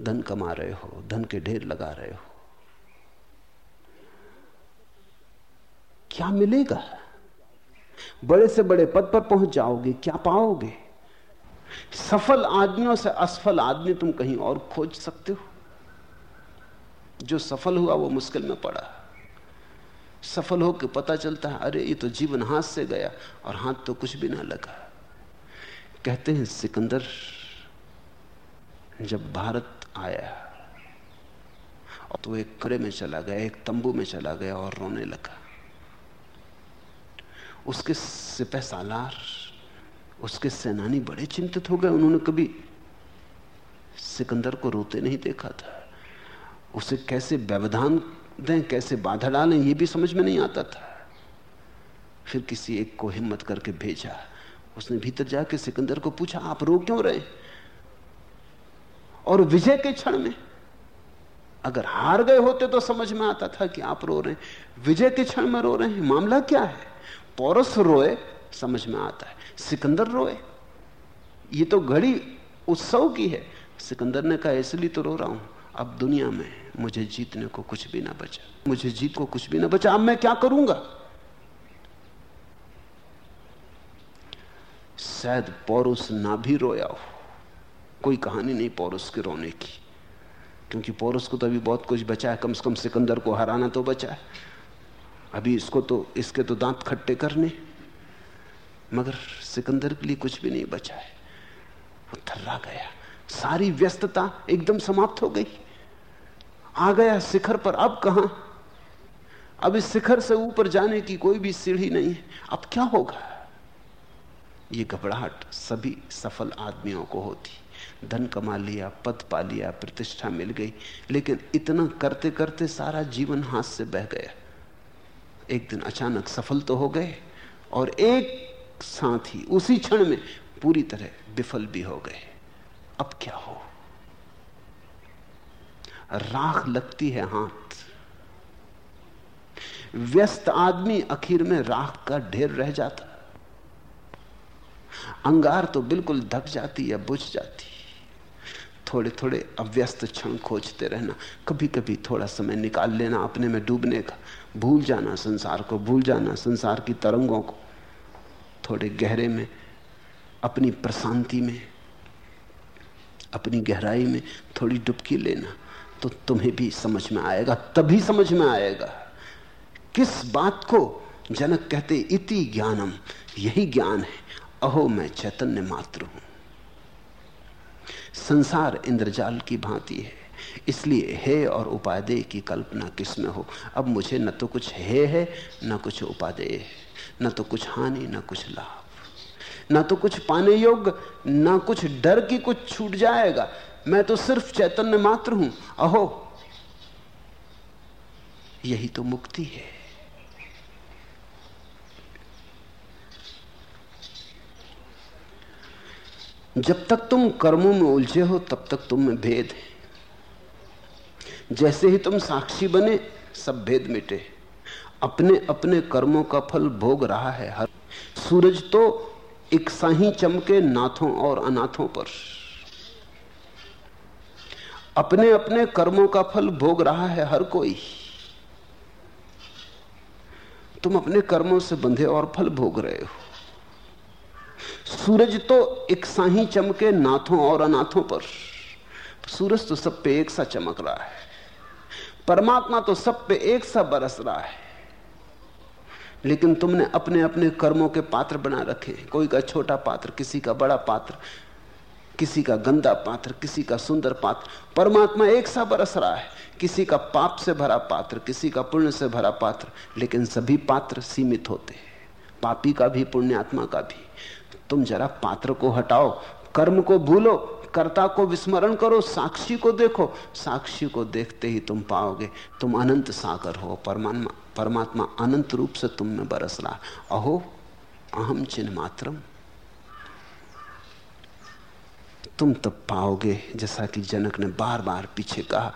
धन कमा रहे हो, धन के ढेर लगा रहे हो। क्या मिलेगा? बड़े से बड़े पद पर पहुँच जाओगे, क्या पाओगे? सफल आदमियों से असफल आदमी तुम कहीं और खोज सकते हो। जो सफल हुआ वो मुश्किल में पड़ा। सफल होकर पता चलता है, अरे ये तो जीवन हाथ से गया और हाथ तो कुछ भी ना लगा। कहते हैं, सिकंदर, जब भारत आया तो एक कड़े में चला गया, एक तंबू में चला गया और रोने लगा। उसके सिपह सालार, उसके सेनानी बड़े चिंतित हो गए। उन्होंने कभी सिकंदर को रोते नहीं देखा था। उसे कैसे व्यवधान दें, कैसे बाधा डालें, ये भी समझ में नहीं आता था। फिर किसी एक को हिम्मत करके भेजा। उसने भीतर जाके सिकंदर को पूछा, आप रो क्यों रहे और विजय के क्षण में, अगर हार गए होते तो समझ में आता था कि आप रो रहे विजय के क्षण में रो रहे हैं, मामला क्या है? पौरस रोए, समझ में आता है। सिकंदर रोए। ये तो घड़ी उत्सव की है। सिकंदर ने कहा, इसलिए तो रो रहा हूँ। अब दुनिया में मुझे जीतने को कुछ भी ना बचा। मुझे जीत को कुछ भी ना बचा। अब मैं क्या करूँगा? शायद पौरुष ना भी रोया हो। कोई कहानी नहीं पौरुष के रोने की। क्योंकि पौरुष को तो अभी बहुत कुछ बचा है। कम से कम सिकंदर को हराना तो बचा है। अभी इसको तो इसके तो दांत खट्टे करने। मगर सिकंदर के लिए कुछ भी नहीं बचा है। वो थर्रा गया। सारी व्यस्तता एकदम समाप्त हो गई। आ गया शिखर पर। अब कहा? अब इस शिखर से ऊपर जाने की कोई भी सीढ़ी नहीं है। अब क्या होगा? ये घबराहट सभी सफल आदमियों को होती। धन कमा लिया, पद पा लिया, प्रतिष्ठा मिल गई। लेकिन इतना करते करते सारा जीवन हाथ से बह गया। एक दिन अचानक सफल तो हो गए और एक साथ ही उसी क्षण में पूरी तरह विफल भी हो गए। अब क्या हो? राख लगती है हाथ। व्यस्त आदमी आखिर में राख का ढेर रह जाता। अंगार तो बिल्कुल धक जाती या बुझ जाती। थोड़े थोड़े अव्यस्त क्षण खोजते रहना कभी कभी थोड़ा समय निकाल लेना अपने में डूबने का। भूल जाना संसार को, भूल जाना संसार की तरंगों को। थोड़े गहरे में, अपनी प्रशांति में, अपनी गहराई में थोड़ी डुबकी लेना तो तुम्हें भी समझ में आएगा, तभी समझ में आएगा। किस बात को जनक कहते इति ज्ञानम, यही ज्ञान है। अहो, मैं चैतन्य मात्र हूँ। संसार इंद्रजाल की भांति है। इसलिए हे और उपादेय की कल्पना किसमें हो? अब मुझे न तो कुछ हे है, न कुछ उपादेय है, न तो कुछ हानि, न कुछ लाभ। न तो कुछ पाने योग्य, न कुछ डर की कुछ छूट जाएगा। मैं तो सिर्फ़ चैतन्य मात्र हूँ। अहो, यही तो मुक्ति है। जब तक तुम कर्मों में उलझे हो, तब तक तुम में भेद है। जैसे ही तुम साक्षी बने, सब भेद मिटे। अपने अपने कर्मों का फल भोग रहा है हर। सूरज तो एक साही चमके नाथों और अनाथों पर। अपने अपने कर्मों का फल भोग रहा है हर कोई। तुम अपने कर्मों से बंधे और फल भोग रहे हो। सूरज तो एक साही चमके नाथों और अनाथों पर। सूरज तो सब पे एक सा चमक रहा है। परमात्मा तो सब पे एक सा बरस रहा है। लेकिन तुमने अपने अपने कर्मों के पात्र बना रखे कोई का छोटा पात्र, किसी का बड़ा पात्र, किसी का गंदा पात्र, किसी का सुंदर पात्र। परमात्मा एक सा बरस रहा है। किसी का पाप से भरा पात्र, किसी का पुण्य से भरा पात्र, लेकिन सभी पात्र सीमित होते हैं। पापी का भी, पुण्यात्मा का भी। तुम जरा पात्र को हटाओ, कर्म को भूलो कर्ता को विस्मरण करो, साक्षी को देखो। साक्षी को देखते ही तुम पाओगे, तुम अनंत सागर हो। परमात्मा परमात्मा अनंत रूप से तुम में बरस रहा। अहो, अहम चिन्ह मात्रम। तुम तब पाओगे, जैसा कि जनक ने बार बार पीछे कहा,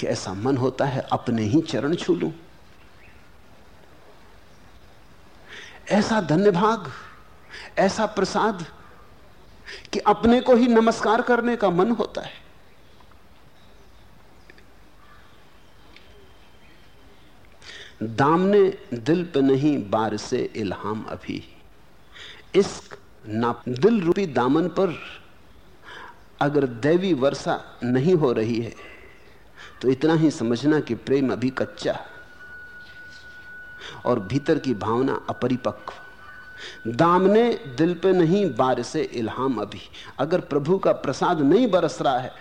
कि ऐसा मन होता है, अपने ही चरण छू लू। ऐसा धन्य भाग, ऐसा प्रसाद कि अपने को ही नमस्कार करने का मन होता है। दामने दिल पे नहीं, बार से इल्हाम अभी। इश्क ना दिल रूपी दामन पर अगर दैवी वर्षा नहीं हो रही है तो इतना ही समझना कि प्रेम अभी कच्चा और भीतर की भावना अपरिपक्व। दामने दिल पे नहीं, बार से इल्हाम अभी। अगर प्रभु का प्रसाद नहीं बरस रहा है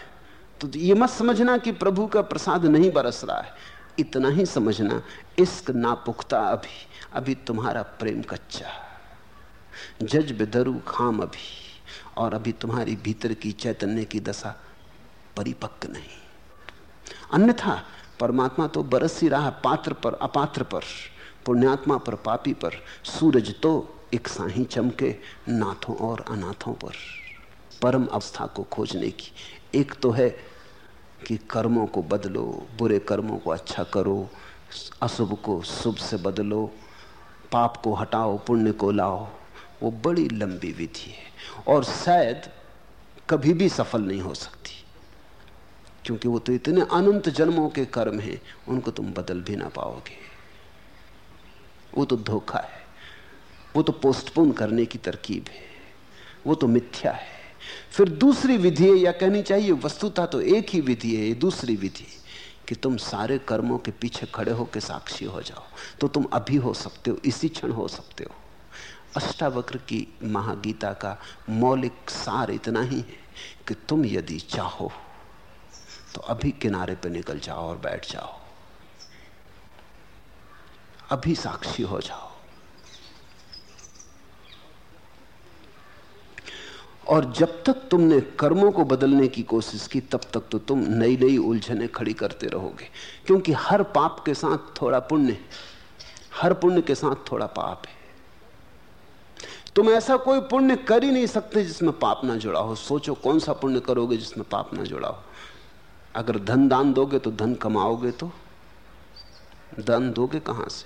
तो ये मत समझना कि प्रभु का प्रसाद नहीं बरस रहा है। इतना ही समझना, इश्क नापुख्ता अभी अभी तुम्हारा प्रेम कच्चा। जज बेदरू खाम अभी, और अभी तुम्हारी भीतर की चैतन्य की दशा परिपक्व नहीं। अन्यथा, परमात्मा तो बरस ही रहा पात्र पर, अपात्र पर, पुण्यात्मा पर, पापी पर, सूरज तो एक साही चमके नाथों और अनाथों पर, परम अवस्था को खोजने की। एक तो है कि कर्मों को बदलो, बुरे कर्मों को अच्छा करो, अशुभ को शुभ से बदलो, पाप को हटाओ, पुण्य को लाओ, वो बड़ी लंबी विधि है। और शायद कभी भी सफल नहीं हो सकती, क्योंकि वो तो इतने अनंत जन्मों के कर्म हैं, उनको तुम बदल भी ना पाओगे। वो तो धोखा है। वो तो पोस्टपोन करने की तरकीब है। वो तो मिथ्या है। फिर दूसरी विधि है, या कहनी चाहिए, वस्तुता तो एक ही विधि है दूसरी विधि, कि तुम सारे कर्मों के पीछे खड़े होकर साक्षी हो जाओ। तो तुम अभी हो सकते हो, इसी क्षण हो सकते हो। अष्टावक्र की महागीता का मौलिक सार इतना ही है, कि तुम यदि चाहो तो अभी किनारे पर निकल जाओ और बैठ जाओ। अभी साक्षी हो जाओ। और जब तक तुमने कर्मों को बदलने की कोशिश की, तब तक तो तुम नई नई उलझने खड़ी करते रहोगे। क्योंकि हर पाप के साथ थोड़ा पुण्य हर पुण्य के साथ थोड़ा पाप है। तुम ऐसा कोई पुण्य कर ही नहीं सकते जिसमें पाप ना जुड़ा हो। सोचो कौन सा पुण्य करोगे जिसमें पाप ना जुड़ा हो। अगर धन दान दोगे तो धन कमाओगे तो? दान दोगे कहाँ से?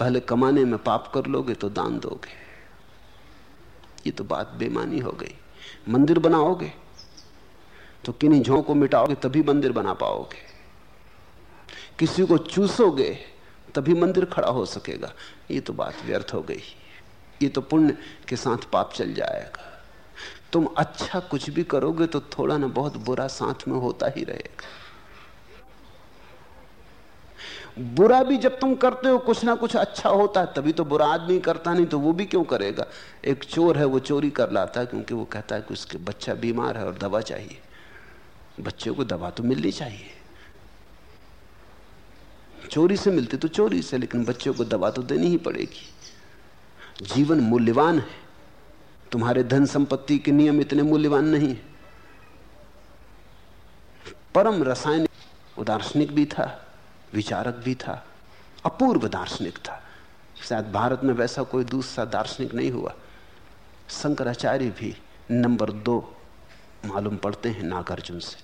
पहले कमाने में पाप कर लोगे तो दान दोगे। ये तो बात बेमानी हो गई। मंदिर बनाओगे? तो किन्हीं झों को मिटाओगे, तभी मंदिर बना पाओगे। किसी को चूसोगे, तभी मंदिर खड़ा हो सकेगा। ये तो बात व्यर्थ हो गई। ये तो पुण्य के साथ पाप चल जाएगा। तुम अच्छा कुछ भी करोगे तो थोड़ा ना बहुत बुरा साथ में होता ही रहेगा। बुरा भी जब तुम करते हो, कुछ ना कुछ अच्छा होता है, तभी तो बुरा आदमी करता नहीं तो वो भी क्यों करेगा? एक चोर है, वो चोरी कर लाता है, क्योंकि वो कहता है कि उसके बच्चा बीमार है और दवा चाहिए। बच्चे को दवा तो मिलनी चाहिए। चोरी से मिलती तो चोरी से, लेकिन बच्चों को दवा तो देनी ही पड़ेगी। जीवन मूल्यवान है। तुम्हारे धन संपत्ति के नियम इतने मूल्यवान नहीं है। परम रासायनिक उदार्शनिक भी था। विचारक भी था, अपूर्व दार्शनिक था। शायद भारत में वैसा कोई दूसरा दार्शनिक नहीं हुआ। शंकराचार्य भी नंबर दो मालूम पड़ते हैं नागार्जुन से।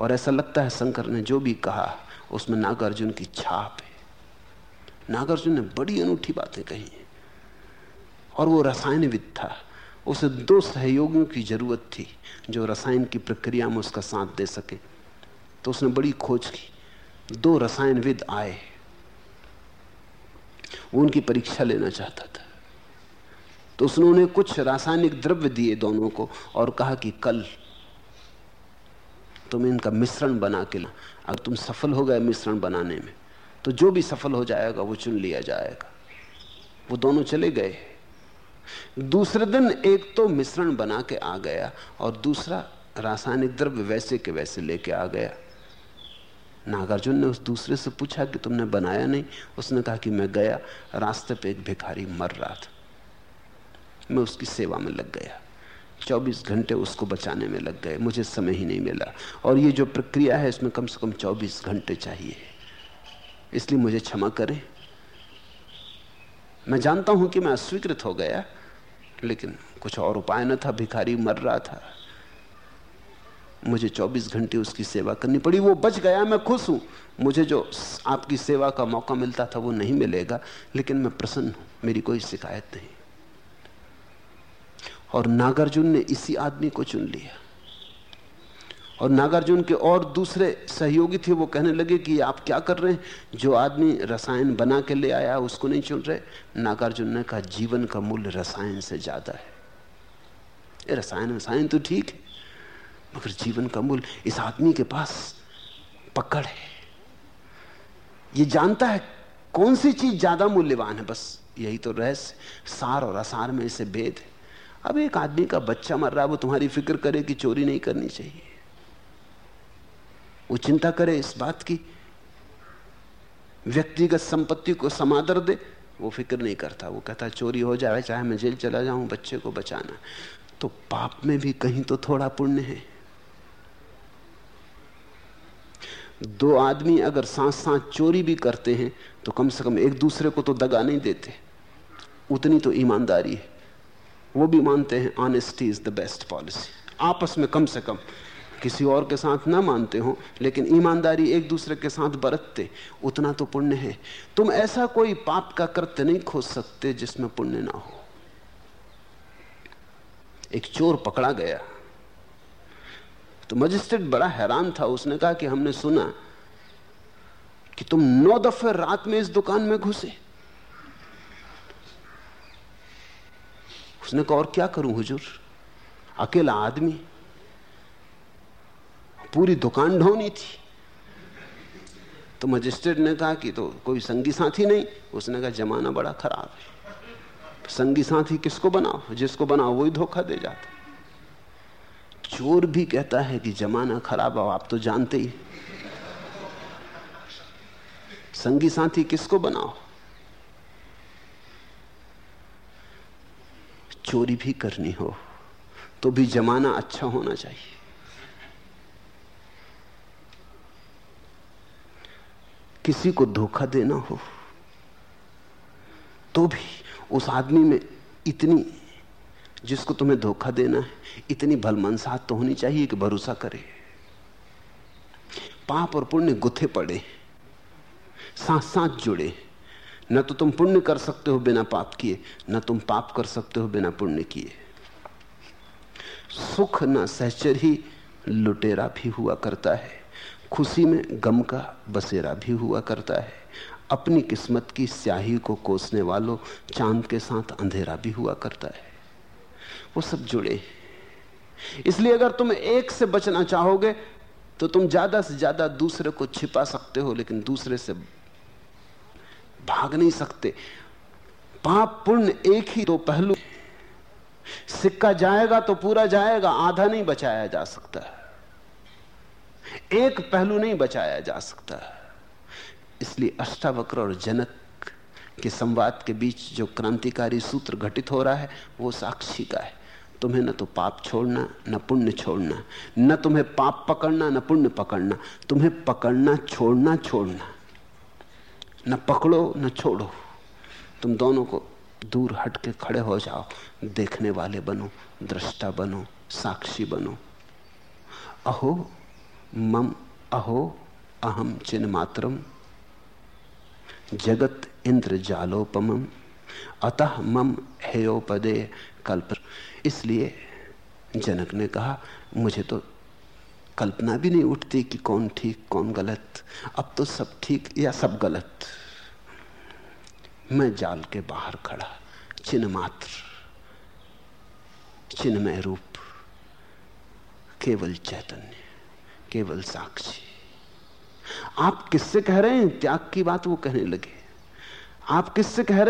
और ऐसा लगता है शंकर ने जो भी कहा, उसमें नागार्जुन की छाप है। नागार्जुन ने बड़ी अनूठी बातें कही और वो रसायनविद था। उसे दो सहयोगियों की ज़रूरत थी, जो रसायन की प्रक्रिया में उसका साथ दे सके। तो उसने बड़ी खोज की। दो रसायनविद आए। वो उनकी परीक्षा लेना चाहता था। तो उसने उन्हें कुछ रासायनिक द्रव्य दिए दोनों को और कहा कि, कल तुम इनका मिश्रण बना के ला। अगर तुम सफल हो गए मिश्रण बनाने में। तो जो भी सफल हो जाएगा, वो चुन लिया जाएगा। वो दोनों चले गए। दूसरे दिन एक तो मिश्रण बना के आ गया और दूसरा रासायनिक द्रव्य वैसे के वैसे लेके आ गया। नागार्जुन ने उस दूसरे से पूछा कि तुमने बनाया नहीं। उसने कहा कि मैं गया, रास्ते पे एक भिखारी मर रहा था। मैं उसकी सेवा में लग गया। 24 घंटे उसको बचाने में लग गए। मुझे समय ही नहीं मिला। और ये जो प्रक्रिया है, इसमें कम से कम 24 घंटे चाहिए। इसलिए मुझे क्षमा करें। मैं जानता हूँ कि मैं अस्वीकृत हो गया, लेकिन कुछ और उपाय न था। भिखारी मर रहा था। मुझे 24 घंटे उसकी सेवा करनी पड़ी, वो बच गया, मैं खुश हूँ। मुझे जो आपकी सेवा का मौका मिलता था वो नहीं मिलेगा, लेकिन मैं प्रसन्न हूँ, मेरी कोई शिकायत नहीं। और नागार्जुन ने इसी आदमी को चुन लिया। और नागार्जुन के और दूसरे सहयोगी थे, वो कहने लगे कि आप क्या कर रहे हैं? जो आदमी रसायन बना के ले आया, उसको नहीं चुन रहे? नागार्जुन ने कहा, जीवन का मूल्य रसायन से ज़्यादा है। रसायन रसायन तो ठीक है मगर जीवन का मूल इस आदमी के पास पकड़ है। ये जानता है कौन सी चीज़ ज़्यादा मूल्यवान है। बस यही तो रहस्य सार और असार में इसे भेद है। अब एक आदमी का बच्चा मर रहा है, वो तुम्हारी फ़िक्र करे कि चोरी नहीं करनी चाहिए। वो चिंता करे इस बात की, व्यक्तिगत संपत्ति को समादर दे, वो फ़िक्र नहीं करता। वो कहता, चोरी हो जाए, चाहे मैं जेल चला जाऊँ, बच्चे को बचाना। तो पाप में भी कहीं तो थोड़ा पुण्य है। दो आदमी अगर साथ साथ चोरी भी करते हैं तो कम से कम एक दूसरे को तो दगा नहीं देते। उतनी तो ईमानदारी है। वो भी मानते हैं honesty is the best policy आपस में कम से कम किसी और के साथ ना मानते हो, लेकिन ईमानदारी एक दूसरे के साथ बरतते, उतना तो पुण्य है। तुम ऐसा कोई पाप का कृत्य नहीं खोज सकते जिसमें पुण्य ना हो। एक चोर पकड़ा गया। तो मजिस्ट्रेट बड़ा हैरान था। उसने कहा कि हमने सुना कि तुम नौ दफे रात में इस दुकान में घुसे। उसने कहा, और क्या करूँ हुजूर? अकेला आदमी। पूरी दुकान ढोनी थी। तो मजिस्ट्रेट ने कहा कि तो कोई संगी साथी नहीं। उसने कहा, जमाना बड़ा खराब है। संगी साथी किसको बनाओ? जिसको बनाओ, वही धोखा दे जाता चोर भी कहता है कि जमाना खराब है आप तो जानते ही। संगी साथी किसको बनाओ? चोरी भी करनी हो तो भी जमाना अच्छा होना चाहिए। किसी को धोखा देना हो तो भी उस आदमी में इतनी जिसको तुम्हें धोखा देना है, इतनी भलमनसाहत तो होनी चाहिए कि भरोसा करे। पाप और पुण्य गुथे पड़े साथ साथ जुड़े। न तो तुम पुण्य कर सकते हो बिना पाप किए, न तुम पाप कर सकते हो बिना पुण्य किए। सुख न सहचर ही लुटेरा भी हुआ करता है, खुशी में गम का बसेरा भी हुआ करता है। अपनी किस्मत की स्याही को कोसने वालों चाँद के साथ अंधेरा भी हुआ करता है। वो सब जुड़े। इसलिए अगर तुम एक से बचना चाहोगे तो तुम ज़्यादा से ज़्यादा दूसरे को छिपा सकते हो, लेकिन दूसरे से भाग नहीं सकते। पाप पुण्य एक ही दो पहलू। सिक्का जाएगा तो पूरा जाएगा, आधा नहीं बचाया जा सकता। एक पहलू नहीं बचाया जा सकता। इसलिए अष्टावक्र और जनक के संवाद के बीच जो क्रांतिकारी सूत्र घटित हो रहा है, वो साक्षी का है। तुम्हें न तो पाप छोड़ना, न पुण्य छोड़ना, न तुम्हें पाप पकड़ना, न पुण्य पकड़ना, तुम्हें पकड़ना, छोड़ना छोड़ना। न पकड़ो, न छोड़ो। तुम दोनों को दूर हट के खड़े हो जाओ। देखने वाले बनो, दृष्टा बनो, साक्षी बनो। अहो, मम अहो अहम चिन्ह मात्रम जगत इंद्र जालोपम अतः मम हेयोपदे कल्प। इसलिए जनक ने कहा, मुझे तो कल्पना भी नहीं उठती कि कौन ठीक, कौन गलत। अब तो सब ठीक या सब गलत। मैं जाल के बाहर खड़ा, चिन्ह मात्र, चिन्हमय रूप, केवल चैतन्य, केवल साक्षी। आप किससे कह रहे हैं? त्याग की बात वो कहने लगे। आप किससे कह रहे